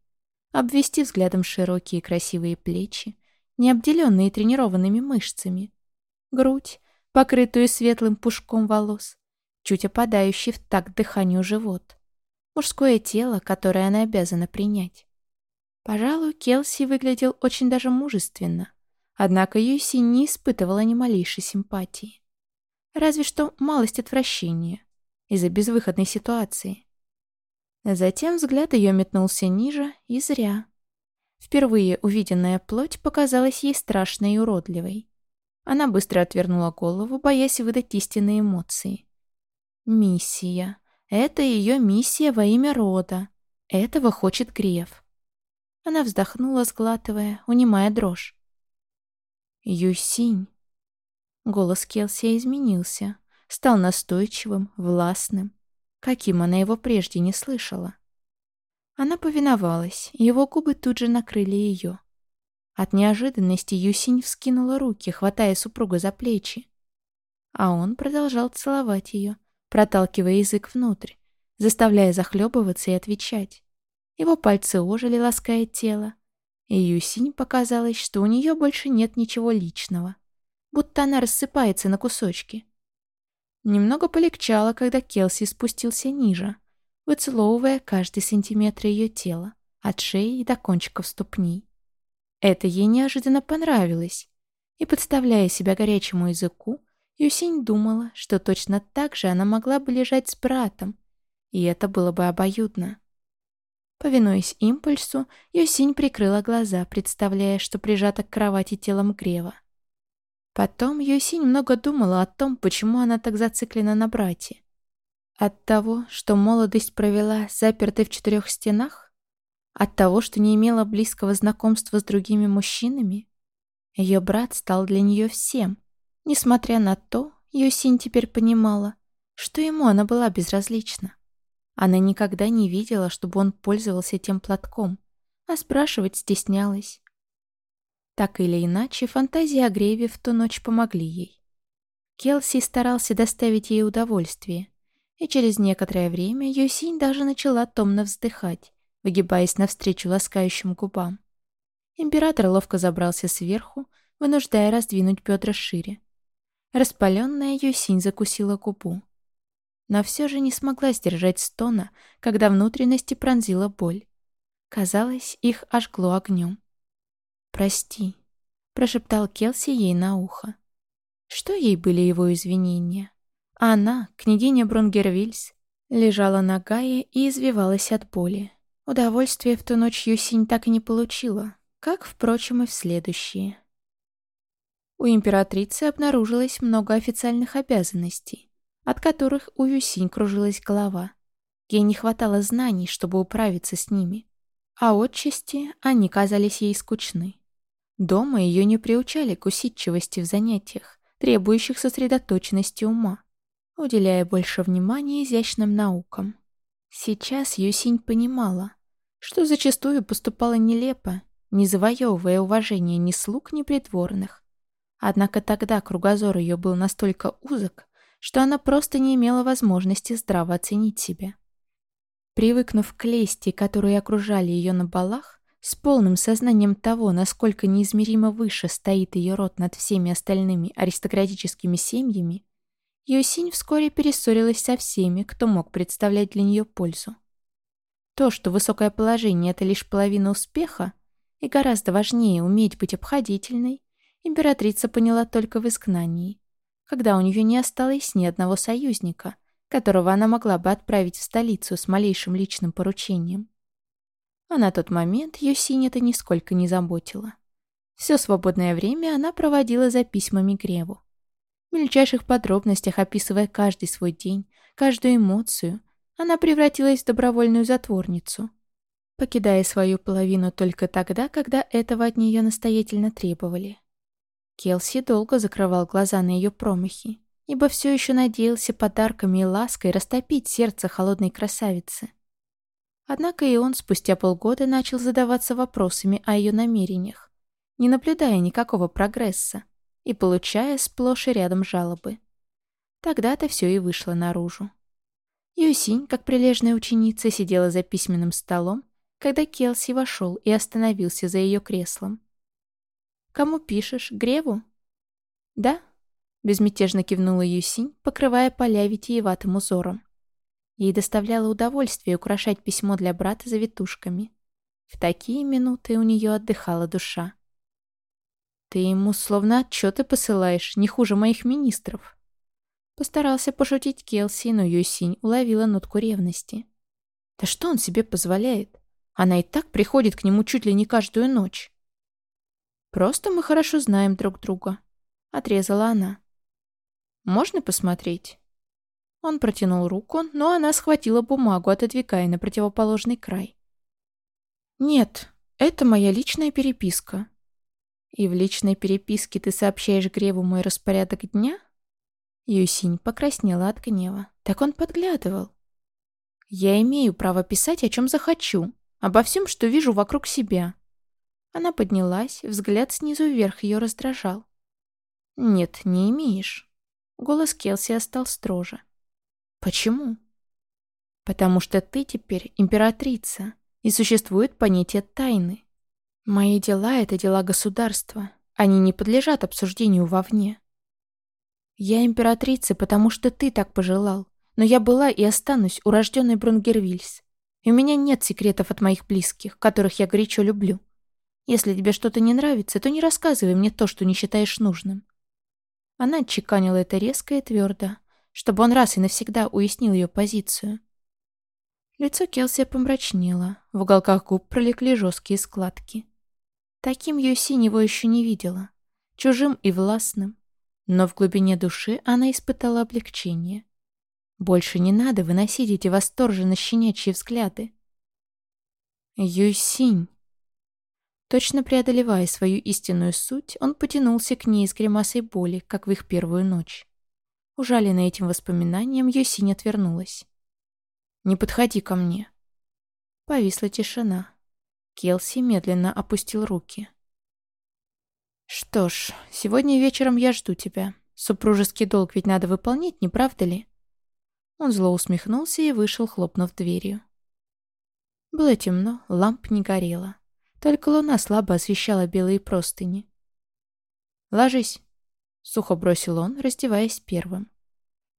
обвести взглядом широкие красивые плечи, не обделенные тренированными мышцами, грудь, покрытую светлым пушком волос, чуть опадающий в такт дыханию живот, мужское тело, которое она обязана принять. Пожалуй, Келси выглядел очень даже мужественно, однако Юси не испытывала ни малейшей симпатии. Разве что малость отвращения из-за безвыходной ситуации. Затем взгляд ее метнулся ниже, и зря. Впервые увиденная плоть показалась ей страшной и уродливой. Она быстро отвернула голову, боясь выдать истинные эмоции. Миссия. Это ее миссия во имя рода. Этого хочет Греф. Она вздохнула, сглатывая, унимая дрожь. «Юсинь», Голос Келси изменился, стал настойчивым, властным, каким она его прежде не слышала. Она повиновалась, его губы тут же накрыли ее. От неожиданности Юсинь вскинула руки, хватая супруга за плечи. А он продолжал целовать ее, проталкивая язык внутрь, заставляя захлебываться и отвечать. Его пальцы ожили, лаская тело, и Юсинь показалось, что у нее больше нет ничего личного будто она рассыпается на кусочки. Немного полегчало, когда Келси спустился ниже, выцеловывая каждый сантиметр ее тела, от шеи до кончиков ступней. Это ей неожиданно понравилось, и, подставляя себя горячему языку, Юсинь думала, что точно так же она могла бы лежать с братом, и это было бы обоюдно. Повинуясь импульсу, Юсинь прикрыла глаза, представляя, что прижата к кровати телом Грева. Потом Юсинь много думала о том, почему она так зациклена на брате. От того, что молодость провела запертой в четырех стенах? От того, что не имела близкого знакомства с другими мужчинами? Ее брат стал для нее всем. Несмотря на то, Юсинь теперь понимала, что ему она была безразлична. Она никогда не видела, чтобы он пользовался тем платком, а спрашивать стеснялась. Так или иначе, фантазии о Греве в ту ночь помогли ей. Келси старался доставить ей удовольствие, и через некоторое время Юсинь даже начала томно вздыхать, выгибаясь навстречу ласкающим губам. Император ловко забрался сверху, вынуждая раздвинуть бедра шире. Распаленная Юсинь закусила губу но все же не смогла сдержать стона, когда внутренности пронзила боль. Казалось, их ожгло огнем. «Прости», — прошептал Келси ей на ухо. Что ей были его извинения? Она, княгиня Брунгервильс, лежала на Гае и извивалась от боли. Удовольствие в ту ночь Юсинь так и не получила, как, впрочем, и в следующие. У императрицы обнаружилось много официальных обязанностей, от которых у Юсинь кружилась голова. Ей не хватало знаний, чтобы управиться с ними. А отчасти они казались ей скучны. Дома ее не приучали к усидчивости в занятиях, требующих сосредоточенности ума, уделяя больше внимания изящным наукам. Сейчас Юсинь понимала, что зачастую поступала нелепо, не завоевывая уважения ни слуг, ни придворных. Однако тогда кругозор ее был настолько узок, что она просто не имела возможности здраво оценить себя. Привыкнув к лести, которые окружали ее на балах, с полным сознанием того, насколько неизмеримо выше стоит ее род над всеми остальными аристократическими семьями, Юсинь вскоре перессорилась со всеми, кто мог представлять для нее пользу. То, что высокое положение — это лишь половина успеха, и гораздо важнее уметь быть обходительной, императрица поняла только в изгнании, когда у нее не осталось ни одного союзника, которого она могла бы отправить в столицу с малейшим личным поручением. А на тот момент Юсинь это нисколько не заботило. Все свободное время она проводила за письмами Греву. В мельчайших подробностях описывая каждый свой день, каждую эмоцию, она превратилась в добровольную затворницу, покидая свою половину только тогда, когда этого от нее настоятельно требовали. Келси долго закрывал глаза на ее промахи, ибо все еще надеялся подарками и лаской растопить сердце холодной красавицы. Однако и он спустя полгода начал задаваться вопросами о ее намерениях, не наблюдая никакого прогресса и получая сплошь и рядом жалобы. Тогда-то все и вышло наружу. Юсинь, как прилежная ученица, сидела за письменным столом, когда Келси вошел и остановился за ее креслом. «Кому пишешь? Греву?» «Да», — безмятежно кивнула Юсинь, покрывая поля витиеватым узором. Ей доставляло удовольствие украшать письмо для брата завитушками. В такие минуты у нее отдыхала душа. «Ты ему словно отчеты посылаешь, не хуже моих министров». Постарался пошутить Келси, но Юсинь уловила нотку ревности. «Да что он себе позволяет? Она и так приходит к нему чуть ли не каждую ночь». Просто мы хорошо знаем друг друга», — отрезала она. «Можно посмотреть?» Он протянул руку, но она схватила бумагу, отодвигая на противоположный край. «Нет, это моя личная переписка». «И в личной переписке ты сообщаешь Греву мой распорядок дня?» Юсинь покраснела от гнева. Так он подглядывал. «Я имею право писать, о чем захочу, обо всем, что вижу вокруг себя. Она поднялась, взгляд снизу вверх ее раздражал. «Нет, не имеешь». Голос Келси стал строже. «Почему?» «Потому что ты теперь императрица, и существует понятие тайны. Мои дела — это дела государства. Они не подлежат обсуждению вовне. Я императрица, потому что ты так пожелал, Но я была и останусь урожденной Брунгервильс. И у меня нет секретов от моих близких, которых я горячо люблю. Если тебе что-то не нравится, то не рассказывай мне то, что не считаешь нужным». Она отчеканила это резко и твердо, чтобы он раз и навсегда уяснил ее позицию. Лицо Келси помрачнело, в уголках губ пролегли жесткие складки. Таким Юси него еще не видела, чужим и властным, но в глубине души она испытала облегчение. Больше не надо выносить эти восторженно щенячьи взгляды. Юсинь. Точно преодолевая свою истинную суть, он потянулся к ней с гримасой боли, как в их первую ночь. Ужаленная этим воспоминанием, Юсинь отвернулась. «Не подходи ко мне». Повисла тишина. Келси медленно опустил руки. «Что ж, сегодня вечером я жду тебя. Супружеский долг ведь надо выполнять, не правда ли?» Он зло усмехнулся и вышел, хлопнув дверью. Было темно, ламп не горело. Только луна слабо освещала белые простыни. «Ложись», — сухо бросил он, раздеваясь первым.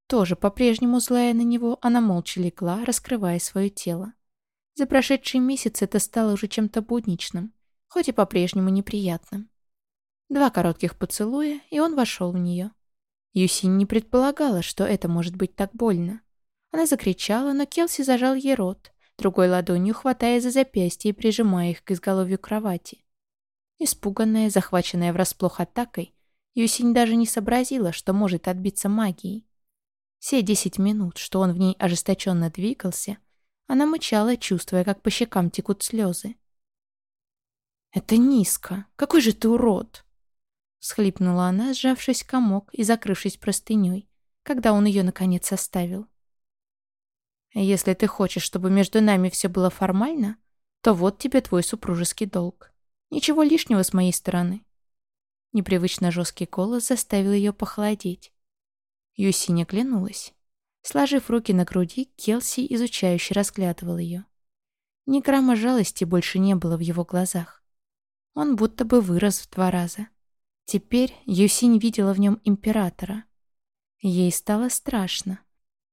Тоже по-прежнему злая на него, она молча легла, раскрывая свое тело. За прошедший месяц это стало уже чем-то будничным, хоть и по-прежнему неприятным. Два коротких поцелуя, и он вошел в нее. Юсин не предполагала, что это может быть так больно. Она закричала, но Келси зажал ей рот, другой ладонью хватая за запястье и прижимая их к изголовью кровати. Испуганная, захваченная врасплох атакой, Юсинь даже не сообразила, что может отбиться магией. Все десять минут, что он в ней ожесточенно двигался, она мычала, чувствуя, как по щекам текут слезы. «Это низко. Какой же ты урод!» Схлипнула она, сжавшись комок и закрывшись простыней, когда он ее наконец оставил. «Если ты хочешь, чтобы между нами все было формально, то вот тебе твой супружеский долг. Ничего лишнего с моей стороны». Непривычно жесткий голос заставил ее похолодеть. Юси не оглянулась. Сложив руки на груди, Келси изучающе разглядывал ее. Ни грамма жалости больше не было в его глазах. Он будто бы вырос в два раза. Теперь Юсинь видела в нем императора. Ей стало страшно.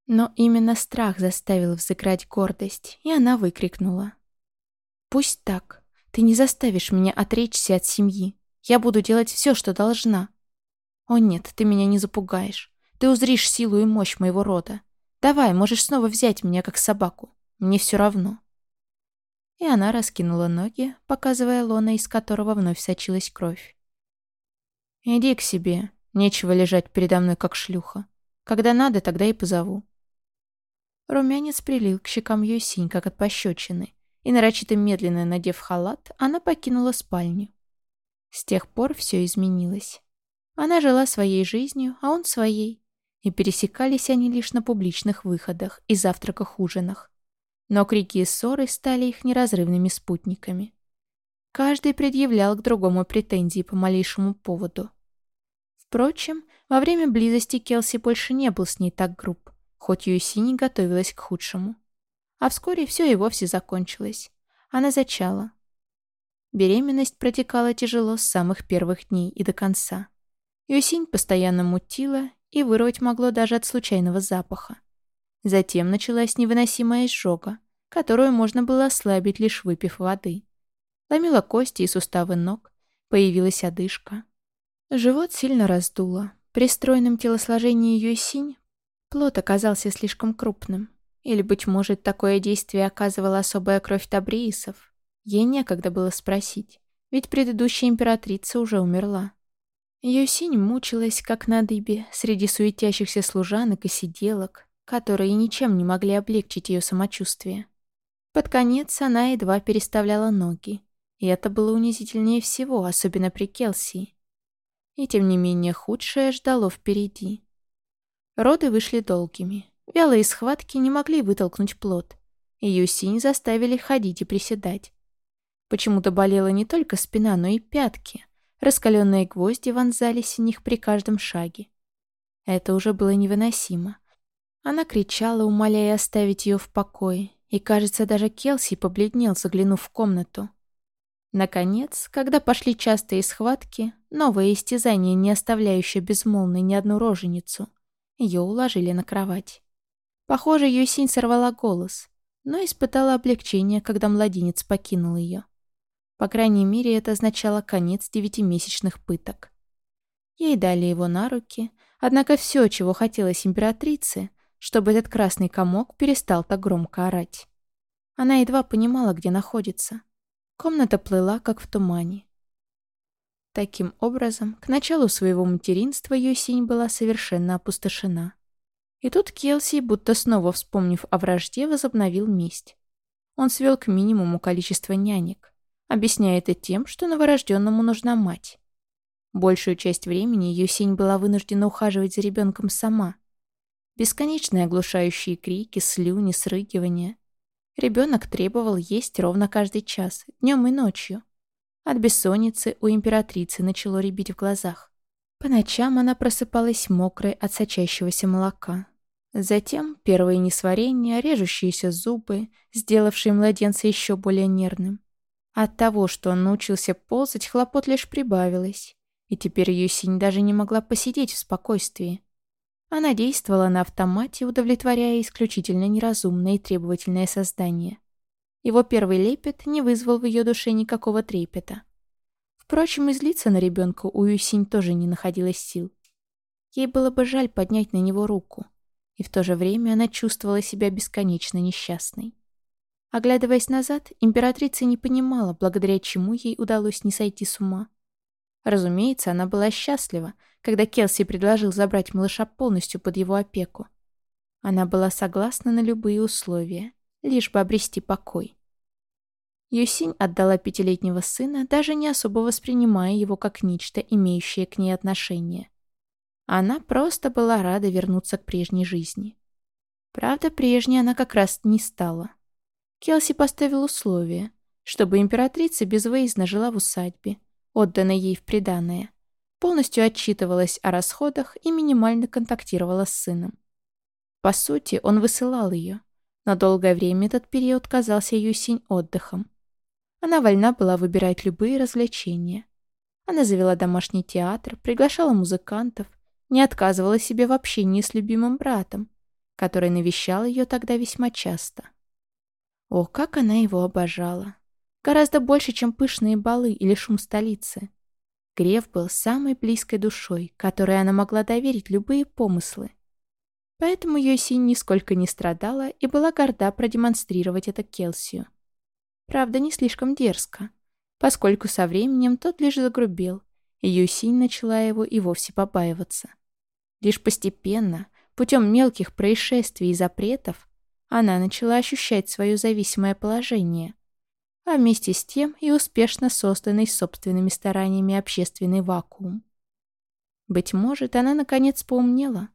Но именно страх заставил взыграть гордость, и она выкрикнула. «Пусть так. Ты не заставишь меня отречься от семьи. Я буду делать все, что должна. О нет, ты меня не запугаешь. Ты узришь силу и мощь моего рода. Давай, можешь снова взять меня как собаку. Мне все равно». И она раскинула ноги, показывая лона, из которого вновь сочилась кровь. «Иди к себе. Нечего лежать передо мной, как шлюха. Когда надо, тогда и позову». Румянец прилил к щекам Юсинь, как от пощечины, и, нарочито медленно надев халат, она покинула спальню. С тех пор все изменилось. Она жила своей жизнью, а он своей и пересекались они лишь на публичных выходах и завтраках-ужинах. Но крики и ссоры стали их неразрывными спутниками. Каждый предъявлял к другому претензии по малейшему поводу. Впрочем, во время близости Келси больше не был с ней так груб, хоть Юси не готовилась к худшему. А вскоре все и вовсе закончилось. Она зачала. Беременность протекала тяжело с самых первых дней и до конца. Юсинь постоянно мутила и вырвать могло даже от случайного запаха. Затем началась невыносимая изжога, которую можно было ослабить, лишь выпив воды. Ломила кости и суставы ног, появилась одышка. Живот сильно раздуло. При стройном телосложении ее синь плод оказался слишком крупным. Или, быть может, такое действие оказывала особая кровь табриисов. Ей некогда было спросить, ведь предыдущая императрица уже умерла. Юсинь мучилась, как на дыбе, среди суетящихся служанок и сиделок, которые ничем не могли облегчить ее самочувствие. Под конец она едва переставляла ноги, и это было унизительнее всего, особенно при Келси. И тем не менее худшее ждало впереди. Роды вышли долгими. Вялые схватки не могли вытолкнуть плод, и Юсинь заставили ходить и приседать. Почему-то болела не только спина, но и пятки — Раскаленные гвозди вонзались в них при каждом шаге. Это уже было невыносимо. Она кричала, умоляя оставить ее в покое, и, кажется, даже Келси побледнел, заглянув в комнату. Наконец, когда пошли частые схватки, новое истязание, не оставляющее безмолвной ни одну роженицу, ее уложили на кровать. Похоже, Юсинь сорвала голос, но испытала облегчение, когда младенец покинул ее. По крайней мере, это означало конец девятимесячных пыток. Ей дали его на руки, однако все, чего хотелось императрице, чтобы этот красный комок перестал так громко орать. Она едва понимала, где находится. Комната плыла, как в тумане. Таким образом, к началу своего материнства Юсинь была совершенно опустошена. И тут Келси, будто снова вспомнив о вражде, возобновил месть. Он свел к минимуму количество нянек, объясняя это тем, что новорожденному нужна мать. Большую часть времени Юсень была вынуждена ухаживать за ребенком сама. Бесконечные оглушающие крики, слюни, срыгивания. Ребенок требовал есть ровно каждый час, днем и ночью. От бессонницы у императрицы начало рябить в глазах. По ночам она просыпалась мокрой от сочащегося молока. Затем первые несварения, режущиеся зубы, сделавшие младенца еще более нервным. От того, что он научился ползать, хлопот лишь прибавилось. И теперь Юсинь даже не могла посидеть в спокойствии. Она действовала на автомате, удовлетворяя исключительно неразумное и требовательное создание. Его первый лепет не вызвал в ее душе никакого трепета. Впрочем, излиться на ребенка у Юсинь тоже не находилось сил. Ей было бы жаль поднять на него руку, и в то же время она чувствовала себя бесконечно несчастной. Оглядываясь назад, императрица не понимала, благодаря чему ей удалось не сойти с ума. Разумеется, она была счастлива, когда Келси предложил забрать малыша полностью под его опеку. Она была согласна на любые условия, лишь бы обрести покой. Юсинь отдала пятилетнего сына, даже не особо воспринимая его как нечто, имеющее к ней отношение. Она просто была рада вернуться к прежней жизни. Правда, прежней она как раз не стала. Келси поставил условие, чтобы императрица безвыездно жила в усадьбе, отданной ей в приданое, полностью отчитывалась о расходах и минимально контактировала с сыном. По сути, он высылал ее. На долгое время этот период казался Юсинь отдыхом. Она вольна была выбирать любые развлечения. Она завела домашний театр, приглашала музыкантов, не отказывала себе в общении с любимым братом, который навещал ее тогда весьма часто. О, как она его обожала! Гораздо больше, чем пышные балы или шум столицы. Греф был самой близкой душой, которой она могла доверить любые помыслы. Поэтому Йосинь нисколько не страдала и была горда продемонстрировать это Келсию. Правда, не слишком дерзко, поскольку со временем тот лишь загрубел, и Юсинь начала его и вовсе побаиваться. Лишь постепенно, путем мелких происшествий и запретов, она начала ощущать свое зависимое положение, а вместе с тем и успешно созданный собственными стараниями общественный вакуум. Быть может, она наконец поумнела.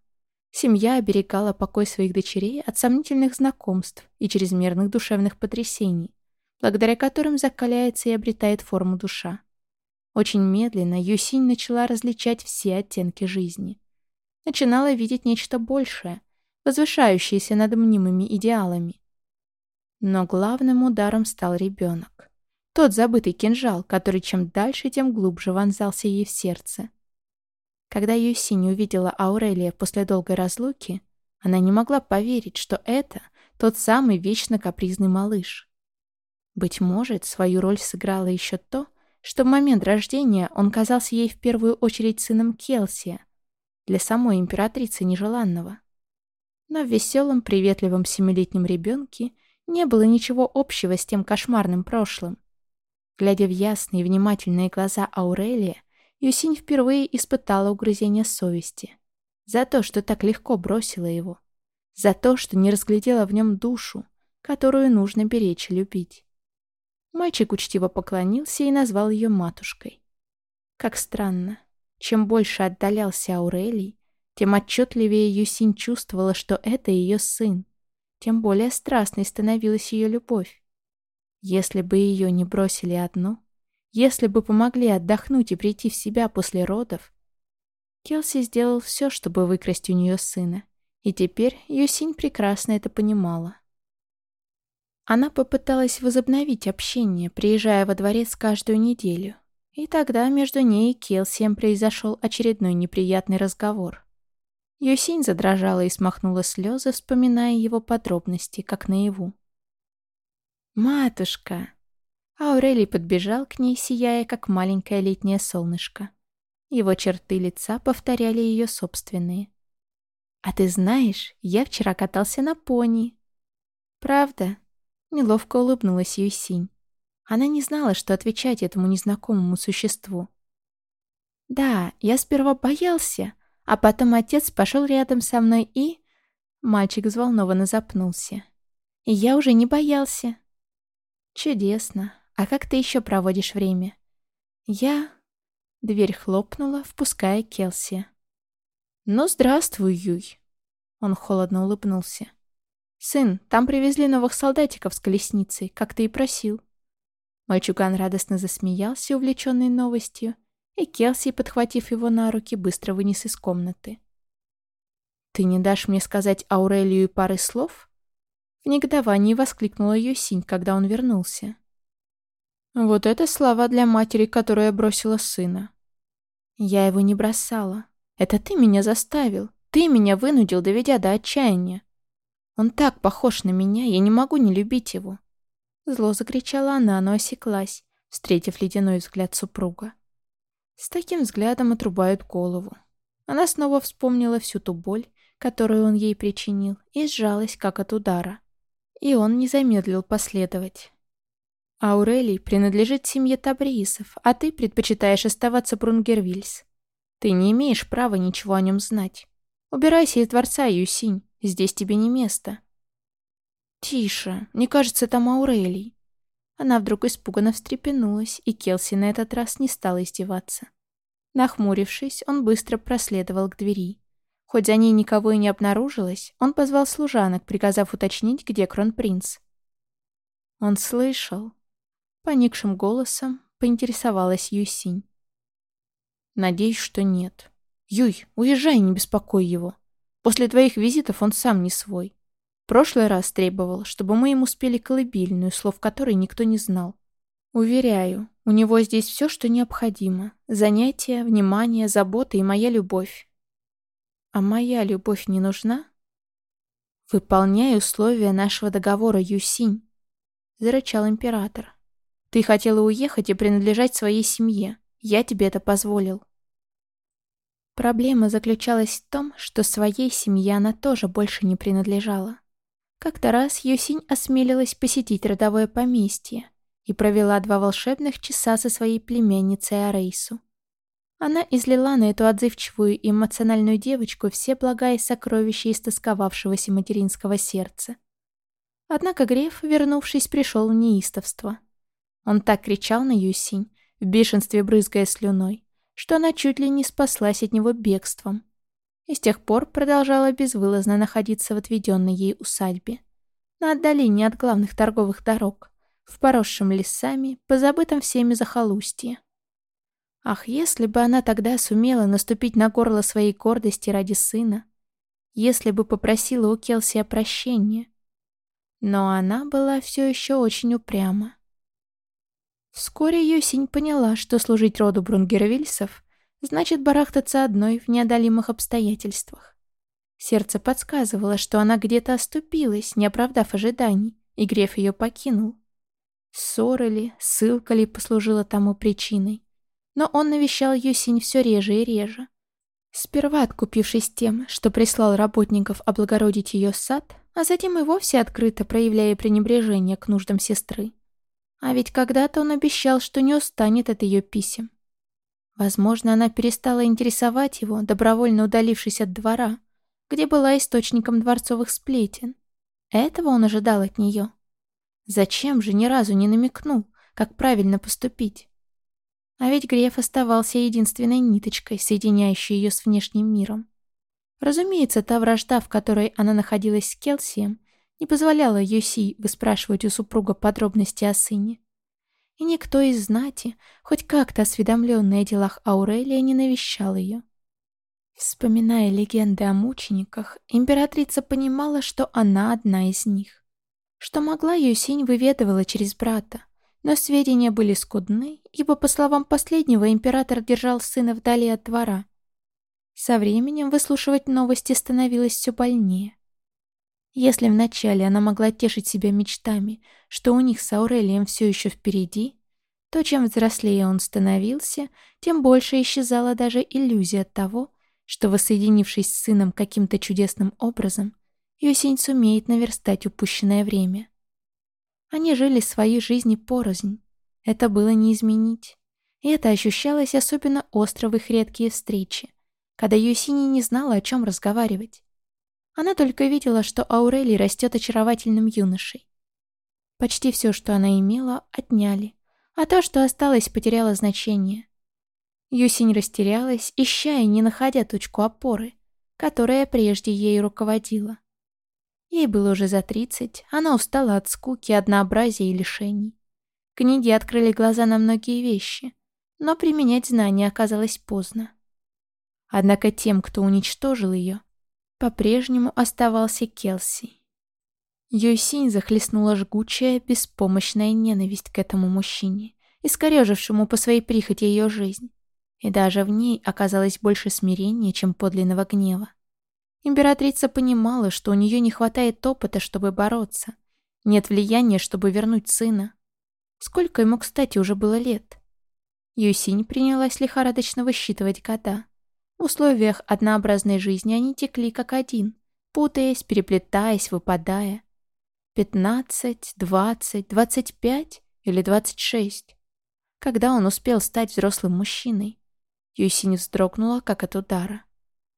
Семья оберегала покой своих дочерей от сомнительных знакомств и чрезмерных душевных потрясений, благодаря которым закаляется и обретает форму душа. Очень медленно Юсинь начала различать все оттенки жизни. Начинала видеть нечто большее, возвышающееся над мнимыми идеалами. Но главным ударом стал ребенок. Тот забытый кинжал, который чем дальше, тем глубже вонзался ей в сердце. Когда Юсинь увидела Аурелия после долгой разлуки, она не могла поверить, что это тот самый вечно капризный малыш. Быть может, свою роль сыграло еще то, что в момент рождения он казался ей в первую очередь сыном Келсия, для самой императрицы нежеланного. Но в веселом, приветливом семилетнем ребенке не было ничего общего с тем кошмарным прошлым. Глядя в ясные внимательные глаза Аурелия, Юсинь впервые испытала угрызение совести. За то, что так легко бросила его. За то, что не разглядела в нем душу, которую нужно беречь и любить. Мальчик учтиво поклонился и назвал ее матушкой. Как странно. Чем больше отдалялся Аурелий, тем отчетливее Юсин чувствовала, что это ее сын. Тем более страстной становилась ее любовь. Если бы ее не бросили одну, если бы помогли отдохнуть и прийти в себя после родов, Келси сделал все, чтобы выкрасть у нее сына, и теперь Юсинь прекрасно это понимала. Она попыталась возобновить общение, приезжая во дворец каждую неделю. И тогда между ней и Келсием произошел очередной неприятный разговор. Юсинь задрожала и смахнула слезы, вспоминая его подробности, как наяву. «Матушка!» Аурелий подбежал к ней, сияя, как маленькое летнее солнышко. Его черты лица повторяли ее собственные. «А ты знаешь, я вчера катался на пони». «Правда?» — неловко улыбнулась Юсинь. Она не знала, что отвечать этому незнакомому существу. «Да, я сперва боялся, а потом отец пошел рядом со мной и...» Мальчик взволнованно запнулся. «И я уже не боялся». «Чудесно. А как ты еще проводишь время?» «Я...» Дверь хлопнула, впуская Келси. «Ну, здравствуй, Юй!» Он холодно улыбнулся. «Сын, там привезли новых солдатиков с колесницей, как ты и просил». Мальчуган радостно засмеялся, увлеченный новостью, и Келси, подхватив его на руки, быстро вынес из комнаты. «Ты не дашь мне сказать Аурелию пары слов?» В негодовании воскликнула Юсинь, когда он вернулся. Вот это слова для матери, которая бросила сына. Я его не бросала. Это ты меня заставил. Ты меня вынудил, доведя до отчаяния. Он так похож на меня, я не могу не любить его. Зло закричала она, но осеклась, встретив ледяной взгляд супруга. С таким взглядом отрубают голову. Она снова вспомнила всю ту боль, которую он ей причинил, и сжалась, как от удара. И он не замедлил последовать. Аурелий принадлежит семье Табриисов, а ты предпочитаешь оставаться Брунгервильс. Ты не имеешь права ничего о нем знать. Убирайся из дворца, Юсинь, здесь тебе не место. Тише, мне кажется, там Аурелий. Она вдруг испуганно встрепенулась, и Келси на этот раз не стала издеваться. Нахмурившись, он быстро проследовал к двери. Хоть за ней никого и не обнаружилось, он позвал служанок, приказав уточнить, где кронпринц. Он слышал, Поникшим голосом поинтересовалась Юсинь. «Надеюсь, что нет. Юй, уезжай, не беспокой его. После твоих визитов он сам не свой. Прошлый раз требовал, чтобы мы ему спели колыбельную, слов которой никто не знал. Уверяю, у него здесь все, что необходимо. Занятия, внимание, забота и моя любовь. А моя любовь не нужна? Выполняй условия нашего договора, Юсинь, зарычал император. Ты хотела уехать и принадлежать своей семье. Я тебе это позволил. Проблема заключалась в том, что своей семье она тоже больше не принадлежала. Как-то раз Юсинь осмелилась посетить родовое поместье и провела два волшебных часа со своей племянницей Арейсу. Она излила на эту отзывчивую и эмоциональную девочку все блага и сокровища истосковавшегося материнского сердца. Однако Греф, вернувшись, пришел в неистовство – он так кричал на Юсинь, в бешенстве брызгая слюной, что она чуть ли не спаслась от него бегством. И с тех пор продолжала безвылазно находиться в отведенной ей усадьбе. На отдалении от главных торговых дорог, в поросшем лесами, позабытом всеми захолустье. Ах, если бы она тогда сумела наступить на горло своей гордости ради сына, если бы попросила у Келси о прощении. Но она была все еще очень упряма. Вскоре Юсинь поняла, что служить роду Брунгеровильсов значит барахтаться одной в неодолимых обстоятельствах. Сердце подсказывало, что она где-то оступилась, не оправдав ожиданий, и Греф ее покинул. Ссора ли, ссылка ли послужила тому причиной. Но он навещал Юсинь все реже и реже. Сперва откупившись тем, что прислал работников облагородить ее сад, а затем и вовсе открыто проявляя пренебрежение к нуждам сестры. А ведь когда-то он обещал, что не устанет от ее писем. Возможно, она перестала интересовать его, добровольно удалившись от двора, где была источником дворцовых сплетен. Этого он ожидал от нее. Зачем же ни разу не намекнул, как правильно поступить? А ведь Греф оставался единственной ниточкой, соединяющей ее с внешним миром. Разумеется, та вражда, в которой она находилась с Келсием, не позволяла Юси выспрашивать у супруга подробности о сыне. И никто из знати, хоть как-то осведомленный о делах Аурелия, не навещал ее. Вспоминая легенды о мучениках, императрица понимала, что она одна из них. Что могла, Юсинь выведывала через брата, но сведения были скудны, ибо, по словам последнего, император держал сына вдали от двора. Со временем выслушивать новости становилось все больнее. Если вначале она могла тешить себя мечтами, что у них с Аурелием все еще впереди, то чем взрослее он становился, тем больше исчезала даже иллюзия того, что, воссоединившись с сыном каким-то чудесным образом, Юсень сумеет наверстать упущенное время. Они жили своей жизни порознь. Это было не изменить. И это ощущалось особенно остро в их редкие встречи, когда Юсини не знала, о чем разговаривать. Она только видела, что Аурелий растет очаровательным юношей. Почти все, что она имела, отняли, а то, что осталось, потеряло значение. Юсинь растерялась, ища и не находя точку опоры, которая прежде ей руководила. Ей было уже за тридцать, она устала от скуки, однообразия и лишений. Книги открыли глаза на многие вещи, но применять знания оказалось поздно. Однако тем, кто уничтожил ее, по-прежнему оставался Келси. Юсинь захлестнула жгучая, беспомощная ненависть к этому мужчине, искорежившему по своей прихоти ее жизнь. И даже в ней оказалось больше смирения, чем подлинного гнева. Императрица понимала, что у нее не хватает опыта, чтобы бороться. Нет влияния, чтобы вернуть сына. Сколько ему, кстати, уже было лет? Юсинь принялась лихорадочно высчитывать года. В условиях однообразной жизни они текли как один, путаясь, переплетаясь, выпадая. Пятнадцать, двадцать, двадцать пять или двадцать шесть. Когда он успел стать взрослым мужчиной? Юсинь вздрогнула, как от удара.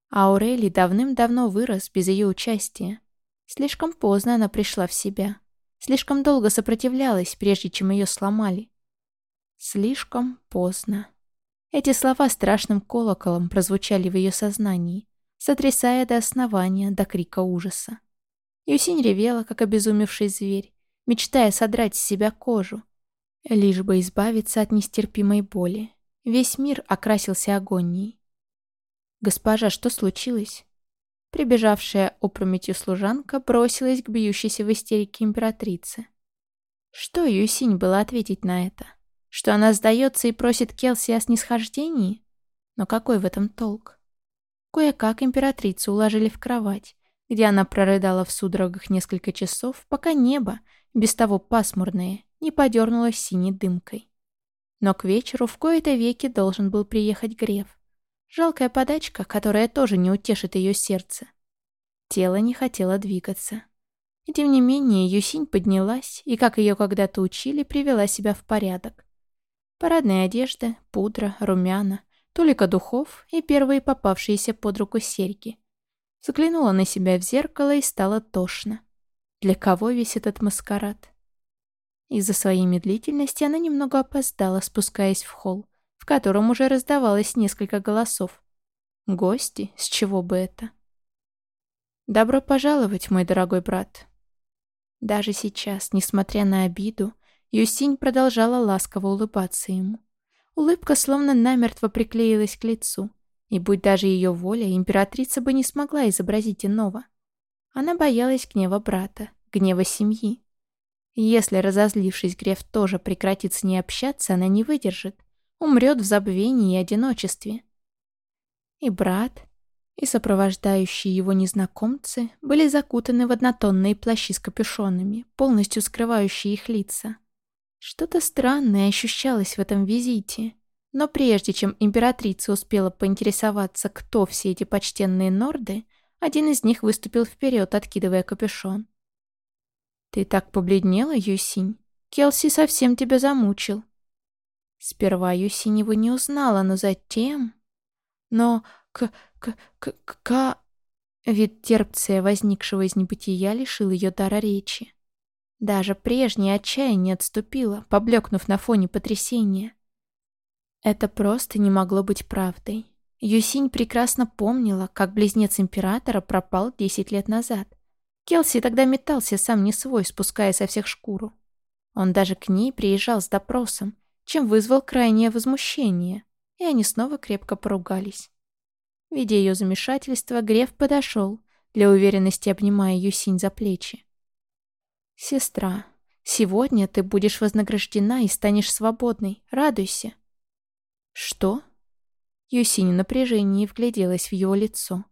А Аурелий давным-давно вырос без ее участия. Слишком поздно она пришла в себя. Слишком долго сопротивлялась, прежде чем ее сломали. Слишком поздно. Эти слова страшным колоколом прозвучали в ее сознании, сотрясая до основания, до крика ужаса. Юсинь ревела, как обезумевший зверь, мечтая содрать с себя кожу, лишь бы избавиться от нестерпимой боли. Весь мир окрасился агонией. «Госпожа, что случилось?» Прибежавшая опрометью служанка бросилась к бьющейся в истерике императрице. Что Юсинь было ответить на это? Что она сдается и просит Келси о снисхождении? Но какой в этом толк? Кое-как императрицу уложили в кровать, где она прорыдала в судорогах несколько часов, пока небо, без того пасмурное, не подернулось синей дымкой. Но к вечеру в кои-то веки должен был приехать Греф. Жалкая подачка, которая тоже не утешит ее сердце. Тело не хотело двигаться. И тем не менее Юсинь поднялась и, как ее когда-то учили, привела себя в порядок. Парадная одежда, пудра, румяна, толика духов и первые попавшиеся под руку серьги. Заглянула на себя в зеркало и стало тошно. Для кого весь этот маскарад? Из-за своей медлительности она немного опоздала, спускаясь в холл, в котором уже раздавалось несколько голосов. Гости? С чего бы это? «Добро пожаловать, мой дорогой брат». Даже сейчас, несмотря на обиду, Юсинь продолжала ласково улыбаться ему. Улыбка словно намертво приклеилась к лицу, и будь даже ее воля, императрица бы не смогла изобразить иного. Она боялась гнева брата, гнева семьи. Если, разозлившись, Греф тоже прекратит с ней общаться, она не выдержит, умрет в забвении и одиночестве. И брат, и сопровождающие его незнакомцы были закутаны в однотонные плащи с капюшонами, полностью скрывающие их лица. Что-то странное ощущалось в этом визите. Но прежде чем императрица успела поинтересоваться, кто все эти почтенные норды, один из них выступил вперед, откидывая капюшон. «Ты так побледнела, Юсинь? Келси совсем тебя замучил». Сперва Юсинь его не узнала, но затем... Но к... к... к... к... Вид терпция, возникшего из небытия, лишил ее дара речи. Даже прежнее отчаяние отступило, поблекнув на фоне потрясения. Это просто не могло быть правдой. Юсинь прекрасно помнила, как близнец императора пропал 10 лет назад. Келси тогда метался сам не свой, спуская со всех шкуру. Он даже к ней приезжал с допросом, чем вызвал крайнее возмущение, и они снова крепко поругались. Видя ее замешательство, Греф подошел, для уверенности обнимая Юсинь за плечи. «Сестра, сегодня ты будешь вознаграждена и станешь свободной. Радуйся». «Что?» Юсини напряжение вгляделась в его лицо.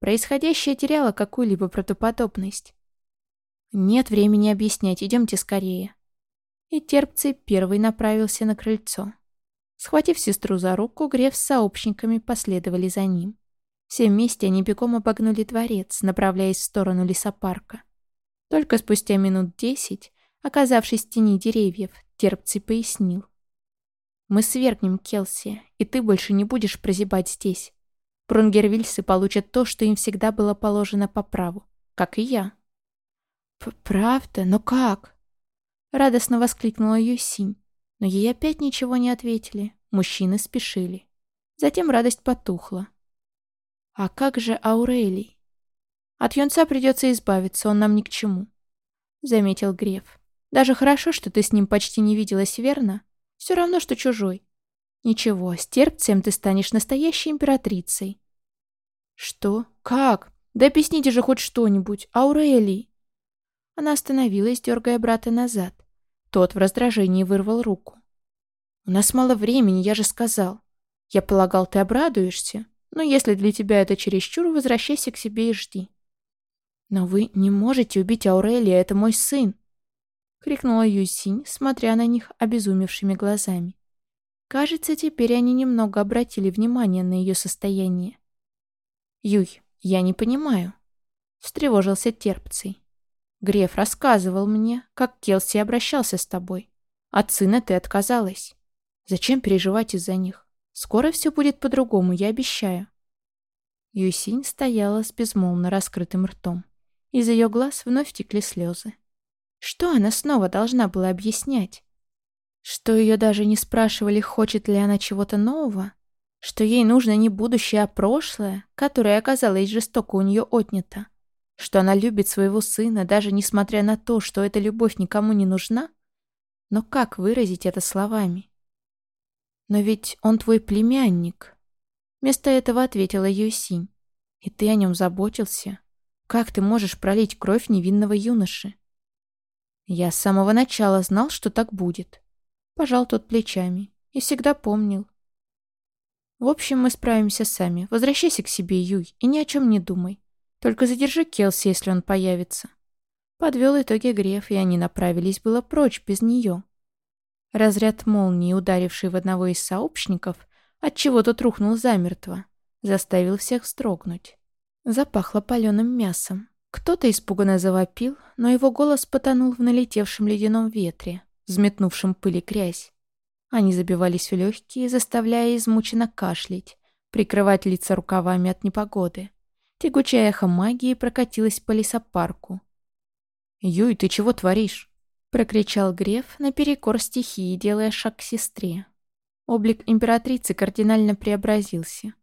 Происходящее теряло какую-либо правдоподобность. «Нет времени объяснять, идемте скорее». И терпций первый направился на крыльцо. Схватив сестру за руку, Греф с сообщниками последовали за ним. Все вместе они бегом обогнули дворец, направляясь в сторону лесопарка. Только спустя минут десять, оказавшись в тени деревьев, Терпций пояснил. «Мы свергнем Келси, и ты больше не будешь прозябать здесь. Брунгервильсы получат то, что им всегда было положено по праву, как и я». «Правда? Но как?» Радостно воскликнула Юсинь, но ей опять ничего не ответили. Мужчины спешили. Затем радость потухла. «А как же Аурелий?» «От юнца придется избавиться, он нам ни к чему», — заметил Греф. «Даже хорошо, что ты с ним почти не виделась, верно? Все равно, что чужой. Ничего, с терпцем ты станешь настоящей императрицей». «Что? Как? Да объясните же хоть что-нибудь. Аурелий!» Она остановилась, дергая брата назад. Тот в раздражении вырвал руку. «У нас мало времени, я же сказал. Я полагал, ты обрадуешься. Но если для тебя это чересчур, возвращайся к себе и жди». «Но вы не можете убить Аурелия, это мой сын!» — крикнула Юсинь, смотря на них обезумевшими глазами. Кажется, теперь они немного обратили внимание на ее состояние. «Юй, я не понимаю», — встревожился терпцей. «Греф рассказывал мне, как Келси обращался с тобой. От сына ты отказалась. Зачем переживать из-за них? Скоро все будет по-другому, я обещаю». Юсинь стояла с безмолвно раскрытым ртом. Из ее глаз вновь текли слезы. Что она снова должна была объяснять? Что ее даже не спрашивали, хочет ли она чего-то нового? Что ей нужно не будущее, а прошлое, которое оказалось жестоко у нее отнято. Что она любит своего сына, даже несмотря на то, что эта любовь никому не нужна? Но как выразить это словами? «Но ведь он твой племянник», — вместо этого ответила Юсинь. «И ты о нем заботился. Как ты можешь пролить кровь невинного юноши?» «Я с самого начала знал, что так будет», — пожал тот плечами, и всегда помнил, в общем, мы справимся сами. Возвращайся к себе, Юй, и ни о чем не думай. Только задержи Келси, если он появится. Подвел итоги Греф, и они направились было прочь без нее. Разряд молнии, ударивший в одного из сообщников, отчего тот рухнул замертво, заставил всех вздрогнуть. Запахло паленым мясом. Кто-то испуганно завопил, но его голос потонул в налетевшем ледяном ветре, взметнувшем пыль и грязь. Они забивались в легкие, заставляя измученно кашлять, прикрывать лица рукавами от непогоды. Тягучая эхо магии прокатилась по лесопарку. «Юй, ты чего творишь?» — прокричал Греф наперекор стихии, делая шаг к сестре. Облик императрицы кардинально преобразился.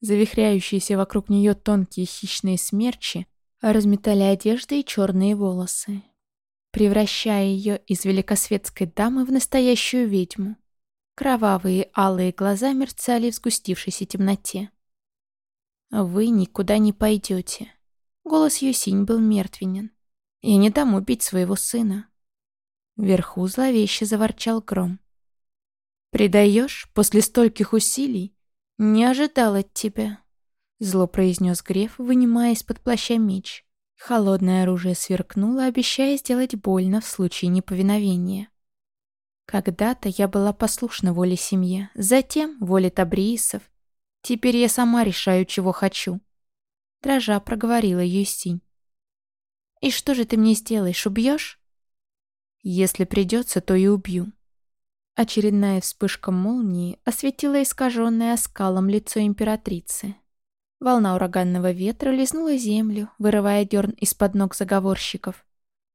Завихряющиеся вокруг нее тонкие хищные смерчи разметали одежды и черные волосы, превращая ее из великосветской дамы в настоящую ведьму. Кровавые алые глаза мерцали в сгустившейся темноте. «Вы никуда не пойдете». Голос Юсинь был мертвенен. «Я не дам убить своего сына». Вверху зловеще заворчал гром. «Предаешь после стольких усилий? Не ожидал от тебя», — зло произнес Греф, вынимая из-под плаща меч. Холодное оружие сверкнуло, обещая сделать больно в случае неповиновения. Когда-то я была послушна воле семьи, затем воле табриисов. Теперь я сама решаю, чего хочу. Дрожа проговорила Юстинь. «И что же ты мне сделаешь, убьешь?» «Если придется, то и убью». Очередная вспышка молнии осветила искаженное оскалом лицо императрицы. Волна ураганного ветра лизнула землю, вырывая дерн из-под ног заговорщиков.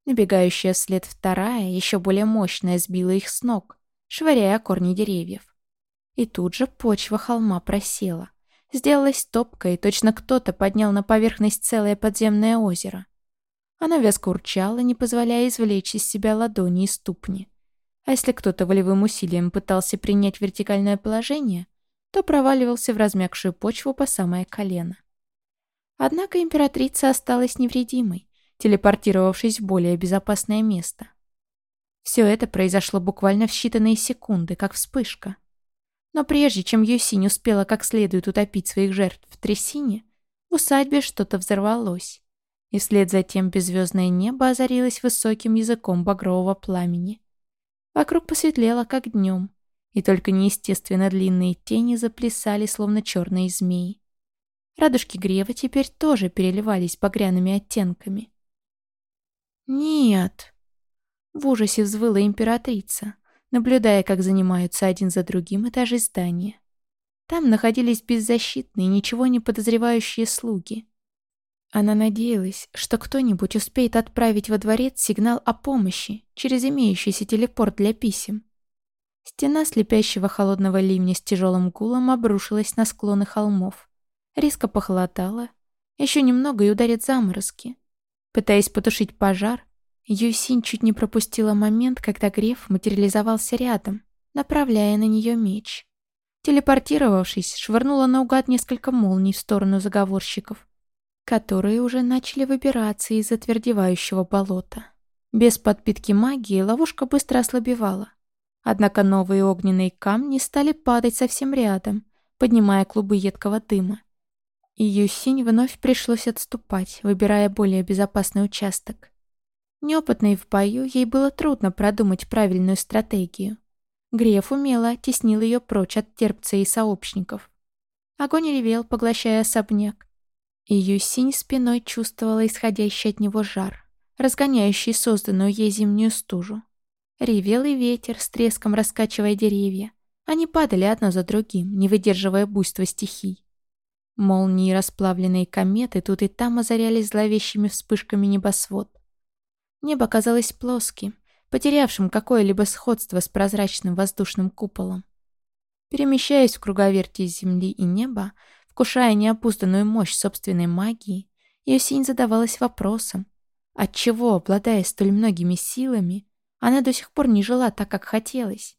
Набегающая вслед вторая, еще более мощная, сбила их с ног, швыряя корни деревьев. И тут же почва холма просела. Сделалась топкой, точно кто-то поднял на поверхность целое подземное озеро. Она вязко урчала, не позволяя извлечь из себя ладони и ступни. А если кто-то волевым усилием пытался принять вертикальное положение, то проваливался в размягшую почву по самое колено. Однако императрица осталась невредимой телепортировавшись в более безопасное место. Все это произошло буквально в считанные секунды, как вспышка. Но прежде чем Юсинь успела как следует утопить своих жертв в трясине, в усадьбе что-то взорвалось. И вслед за тем беззвездное небо озарилось высоким языком багрового пламени. Вокруг посветлело, как днем, и только неестественно длинные тени заплясали, словно черные змеи. Радужки грева теперь тоже переливались багряными оттенками. «Нет!» — в ужасе взвыла императрица наблюдая, как занимаются один за другим этажи здания. Там находились беззащитные, ничего не подозревающие слуги. Она надеялась, что кто-нибудь успеет отправить во дворец сигнал о помощи через имеющийся телепорт для писем. Стена слепящего холодного ливня с тяжелым гулом обрушилась на склоны холмов. Резко похолодало. Еще немного и ударит заморозки. Пытаясь потушить пожар, Юсин чуть не пропустила момент, когда Греф материализовался рядом, направляя на нее меч. Телепортировавшись, швырнула наугад несколько молний в сторону заговорщиков, которые уже начали выбираться из затвердевающего болота. Без подпитки магии ловушка быстро ослабевала. Однако новые огненные камни стали падать совсем рядом, поднимая клубы едкого дыма. И Юсинь вновь пришлось отступать, выбирая более безопасный участок. Неопытной в бою, ей было трудно продумать правильную стратегию. Греф умело оттеснил ее прочь от терпца и сообщников. Огонь ревел, поглощая особняк. И Юсинь спиной чувствовала исходящий от него жар, разгоняющий созданную ей зимнюю стужу. Ревел и ветер, с треском раскачивая деревья. Они падали одно за другим, не выдерживая буйства стихий. Молнии расплавленные кометы тут и там озарялись зловещими вспышками небосвод. Небо казалось плоским, потерявшим какое-либо сходство с прозрачным воздушным куполом. Перемещаясь в круговерти земли и неба, вкушая неопузданную мощь собственной магии, Юсинь задавалась вопросом, отчего, обладая столь многими силами, она до сих пор не жила так, как хотелось.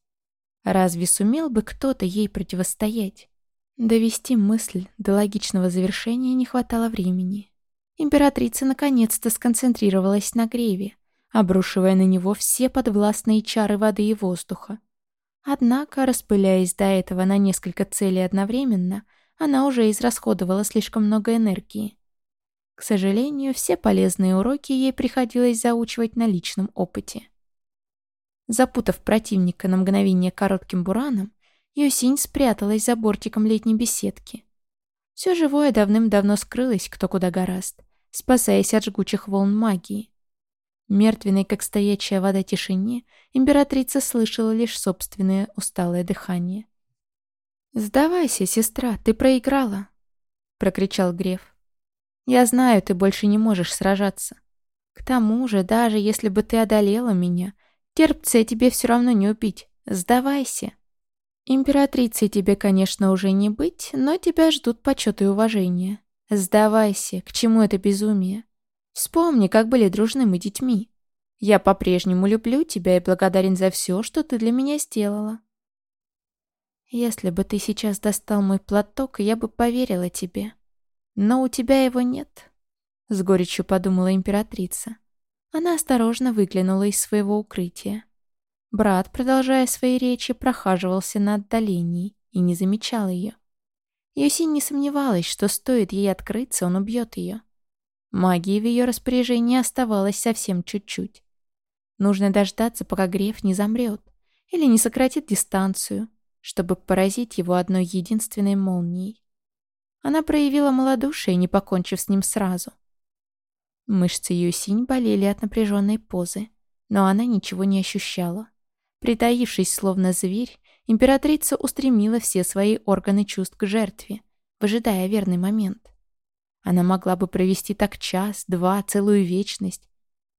Разве сумел бы кто-то ей противостоять? Довести мысль до логичного завершения не хватало времени. Императрица наконец-то сконцентрировалась на греве, обрушивая на него все подвластные чары воды и воздуха. Однако, распыляясь до этого на несколько целей одновременно, она уже израсходовала слишком много энергии. К сожалению, все полезные уроки ей приходилось заучивать на личном опыте. Запутав противника на мгновение коротким бураном, Юсинь спряталась за бортиком летней беседки. Все живое давным-давно скрылось кто куда гораст, спасаясь от жгучих волн магии. Мертвенной, как стоячая вода тишине, императрица слышала лишь собственное усталое дыхание. «Сдавайся, сестра, ты проиграла!» — прокричал Греф. «Я знаю, ты больше не можешь сражаться. К тому же, даже если бы ты одолела меня, терпце тебе все равно не убить. Сдавайся!» Императрицей тебе, конечно, уже не быть, но тебя ждут почет и уважение. Сдавайся, к чему это безумие? Вспомни, как были дружны мы детьми. Я по-прежнему люблю тебя и благодарен за все, что ты для меня сделала. Если бы ты сейчас достал мой платок, я бы поверила тебе. Но у тебя его нет, — с горечью подумала императрица. Она осторожно выглянула из своего укрытия. Брат, продолжая свои речи, прохаживался на отдалении и не замечал ее. Юсин не сомневалась, что стоит ей открыться, он убьет ее. Магии в ее распоряжении оставалось совсем чуть-чуть. Нужно дождаться, пока Греф не замрет или не сократит дистанцию, чтобы поразить его одной единственной молнией. Она проявила малодушие, не покончив с ним сразу. Мышцы Юсинь болели от напряженной позы, но она ничего не ощущала. Притаившись, словно зверь, императрица устремила все свои органы чувств к жертве, выжидая верный момент. Она могла бы провести так час, два, целую вечность,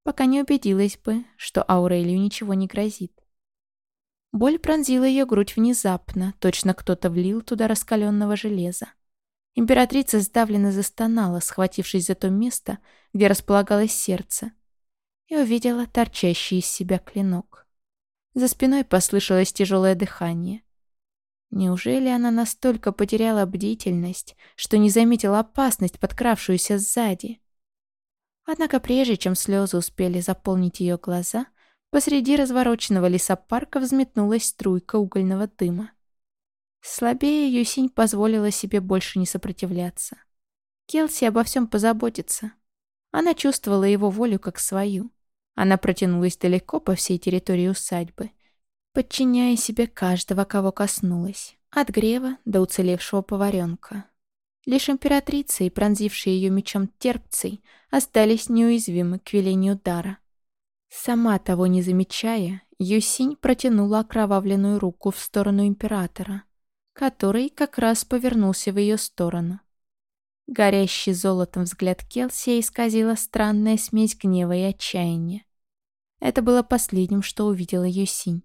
пока не убедилась бы, что Аурелию ничего не грозит. Боль пронзила ее грудь внезапно, точно кто-то влил туда раскаленного железа. Императрица сдавленно застонала, схватившись за то место, где располагалось сердце, и увидела торчащий из себя клинок. За спиной послышалось тяжелое дыхание. Неужели она настолько потеряла бдительность, что не заметила опасность, подкравшуюся сзади? Однако прежде чем слезы успели заполнить ее глаза, посреди развороченного лесопарка взметнулась струйка угольного дыма. Слабее Юсинь позволила себе больше не сопротивляться. Келси обо всем позаботится. Она чувствовала его волю как свою. Она протянулась далеко по всей территории усадьбы, подчиняя себе каждого, кого коснулась, от грева до уцелевшего поваренка. Лишь императрица и пронзившие ее мечом терпцей остались неуязвимы к велению дара. Сама того не замечая, Юсинь протянула окровавленную руку в сторону императора, который как раз повернулся в ее сторону. Горящий золотом взгляд Келси исказила странная смесь гнева и отчаяния. Это было последним, что увидела Юсинь.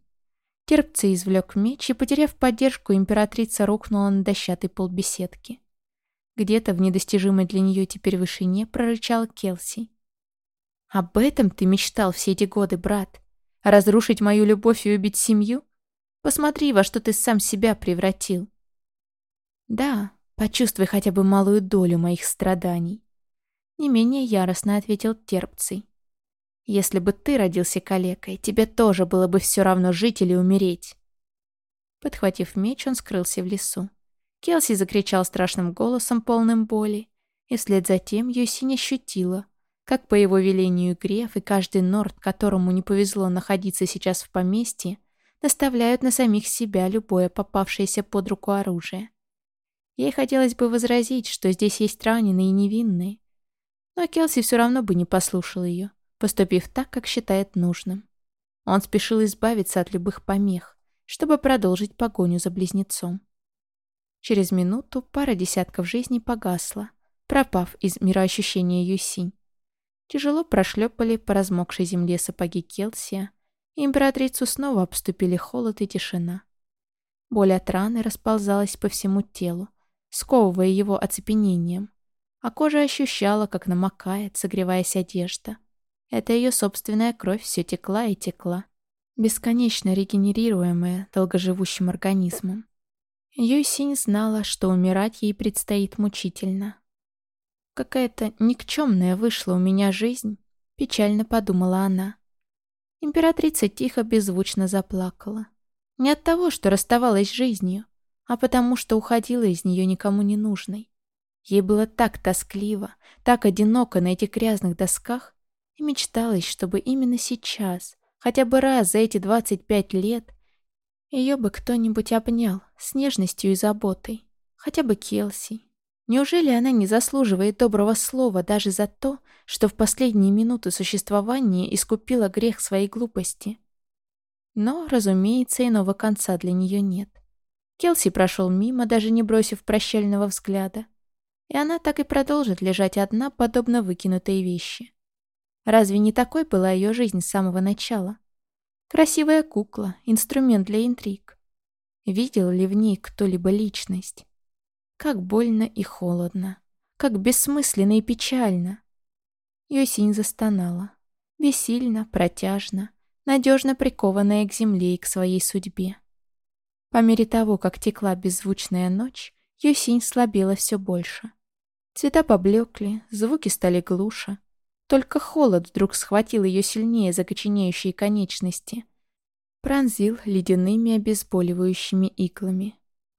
Терпцы извлек меч и, потеряв поддержку, императрица рухнула на дощатый пол беседки. Где-то в недостижимой для нее теперь вышине прорычал Келси. «Об этом ты мечтал все эти годы, брат? Разрушить мою любовь и убить семью? Посмотри, во что ты сам себя превратил». «Да, почувствуй хотя бы малую долю моих страданий», — не менее яростно ответил Терпций. «Если бы ты родился калекой, тебе тоже было бы все равно жить или умереть». Подхватив меч, он скрылся в лесу. Келси закричал страшным голосом, полным боли, и вслед за тем Юсинь ощутила, как по его велению Греф и каждый норд, которому не повезло находиться сейчас в поместье, наставляют на самих себя любое попавшееся под руку оружие. Ей хотелось бы возразить, что здесь есть раненые и невинные, но Келси все равно бы не послушал ее, поступив так, как считает нужным. Он спешил избавиться от любых помех, чтобы продолжить погоню за близнецом. Через минуту пара десятков жизней погасла, пропав из мироощущения Юсинь. Тяжело прошлепали по размокшей земле сапоги Келсия, и императрицу снова обступили холод и тишина. Боль от раны расползалась по всему телу, сковывая его оцепенением, а кожа ощущала, как намокает, согреваясь одежда. Это ее собственная кровь все текла и текла, бесконечно регенерируемая долгоживущим организмом. Юйсинь знала, что умирать ей предстоит мучительно. «Какая-то никчемная вышла у меня жизнь», — печально подумала она. Императрица тихо, беззвучно заплакала. Не от того, что расставалась с жизнью, а потому, что уходила из нее никому не нужной. Ей было так тоскливо, так одиноко на этих грязных досках, и мечталось, чтобы именно сейчас, хотя бы раз за эти 25 лет, ее бы кто-нибудь обнял с нежностью и заботой. Хотя бы Келси. Неужели она не заслуживает доброго слова даже за то, что в последние минуты существования искупила грех своей глупости? Но, разумеется, иного конца для нее нет. Келси прошел мимо, даже не бросив прощального взгляда. И она так и продолжит лежать одна, подобно выкинутой вещи. Разве не такой была ее жизнь с самого начала? Красивая кукла, инструмент для интриг. Видел ли в ней кто-либо личность? Как больно и холодно. Как бессмысленно и печально. Йосинь застонала. Бессильно, протяжно, надежно прикованная к земле и к своей судьбе. По мере того, как текла беззвучная ночь, Йосинь слабела все больше. Цвета поблекли, звуки стали глуше, только холод вдруг схватил ее сильнее за коченеющие конечности. Пронзил ледяными обезболивающими иглами.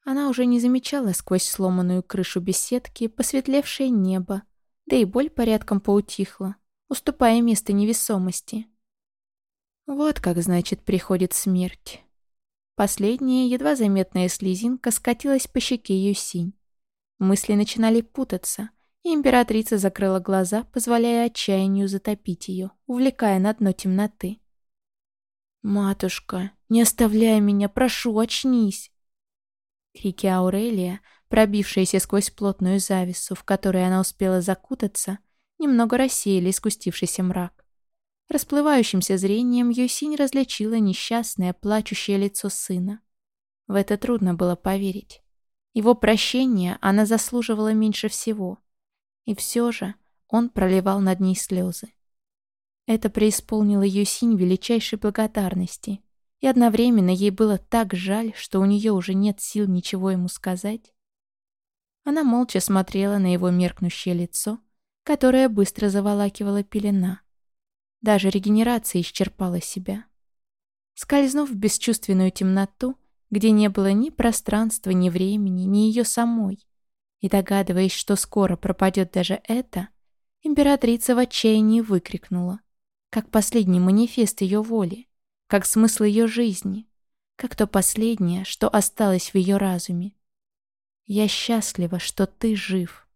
Она уже не замечала сквозь сломанную крышу беседки посветлевшее небо, да и боль порядком поутихла, уступая место невесомости. Вот как, значит, приходит смерть. Последняя, едва заметная слезинка скатилась по щеке Юсинь. Мысли начинали путаться — и императрица закрыла глаза, позволяя отчаянию затопить ее, увлекая на дно темноты. «Матушка, не оставляй меня, прошу, очнись!» Крики Аурелия, пробившиеся сквозь плотную завесу, в которой она успела закутаться, немного рассеяли искустившийся мрак. Расплывающимся зрением Юсинь различила несчастное, плачущее лицо сына. В это трудно было поверить. Его прощения она заслуживала меньше всего — и все же он проливал над ней слезы. Это преисполнило ее синь величайшей благодарности, и одновременно ей было так жаль, что у нее уже нет сил ничего ему сказать. Она молча смотрела на его меркнущее лицо, которое быстро заволакивала пелена. Даже регенерация исчерпала себя. Скользнув в бесчувственную темноту, где не было ни пространства, ни времени, ни ее самой. И догадываясь, что скоро пропадет даже это, императрица в отчаянии выкрикнула, как последний манифест ее воли, как смысл ее жизни, как то последнее, что осталось в ее разуме. «Я счастлива, что ты жив».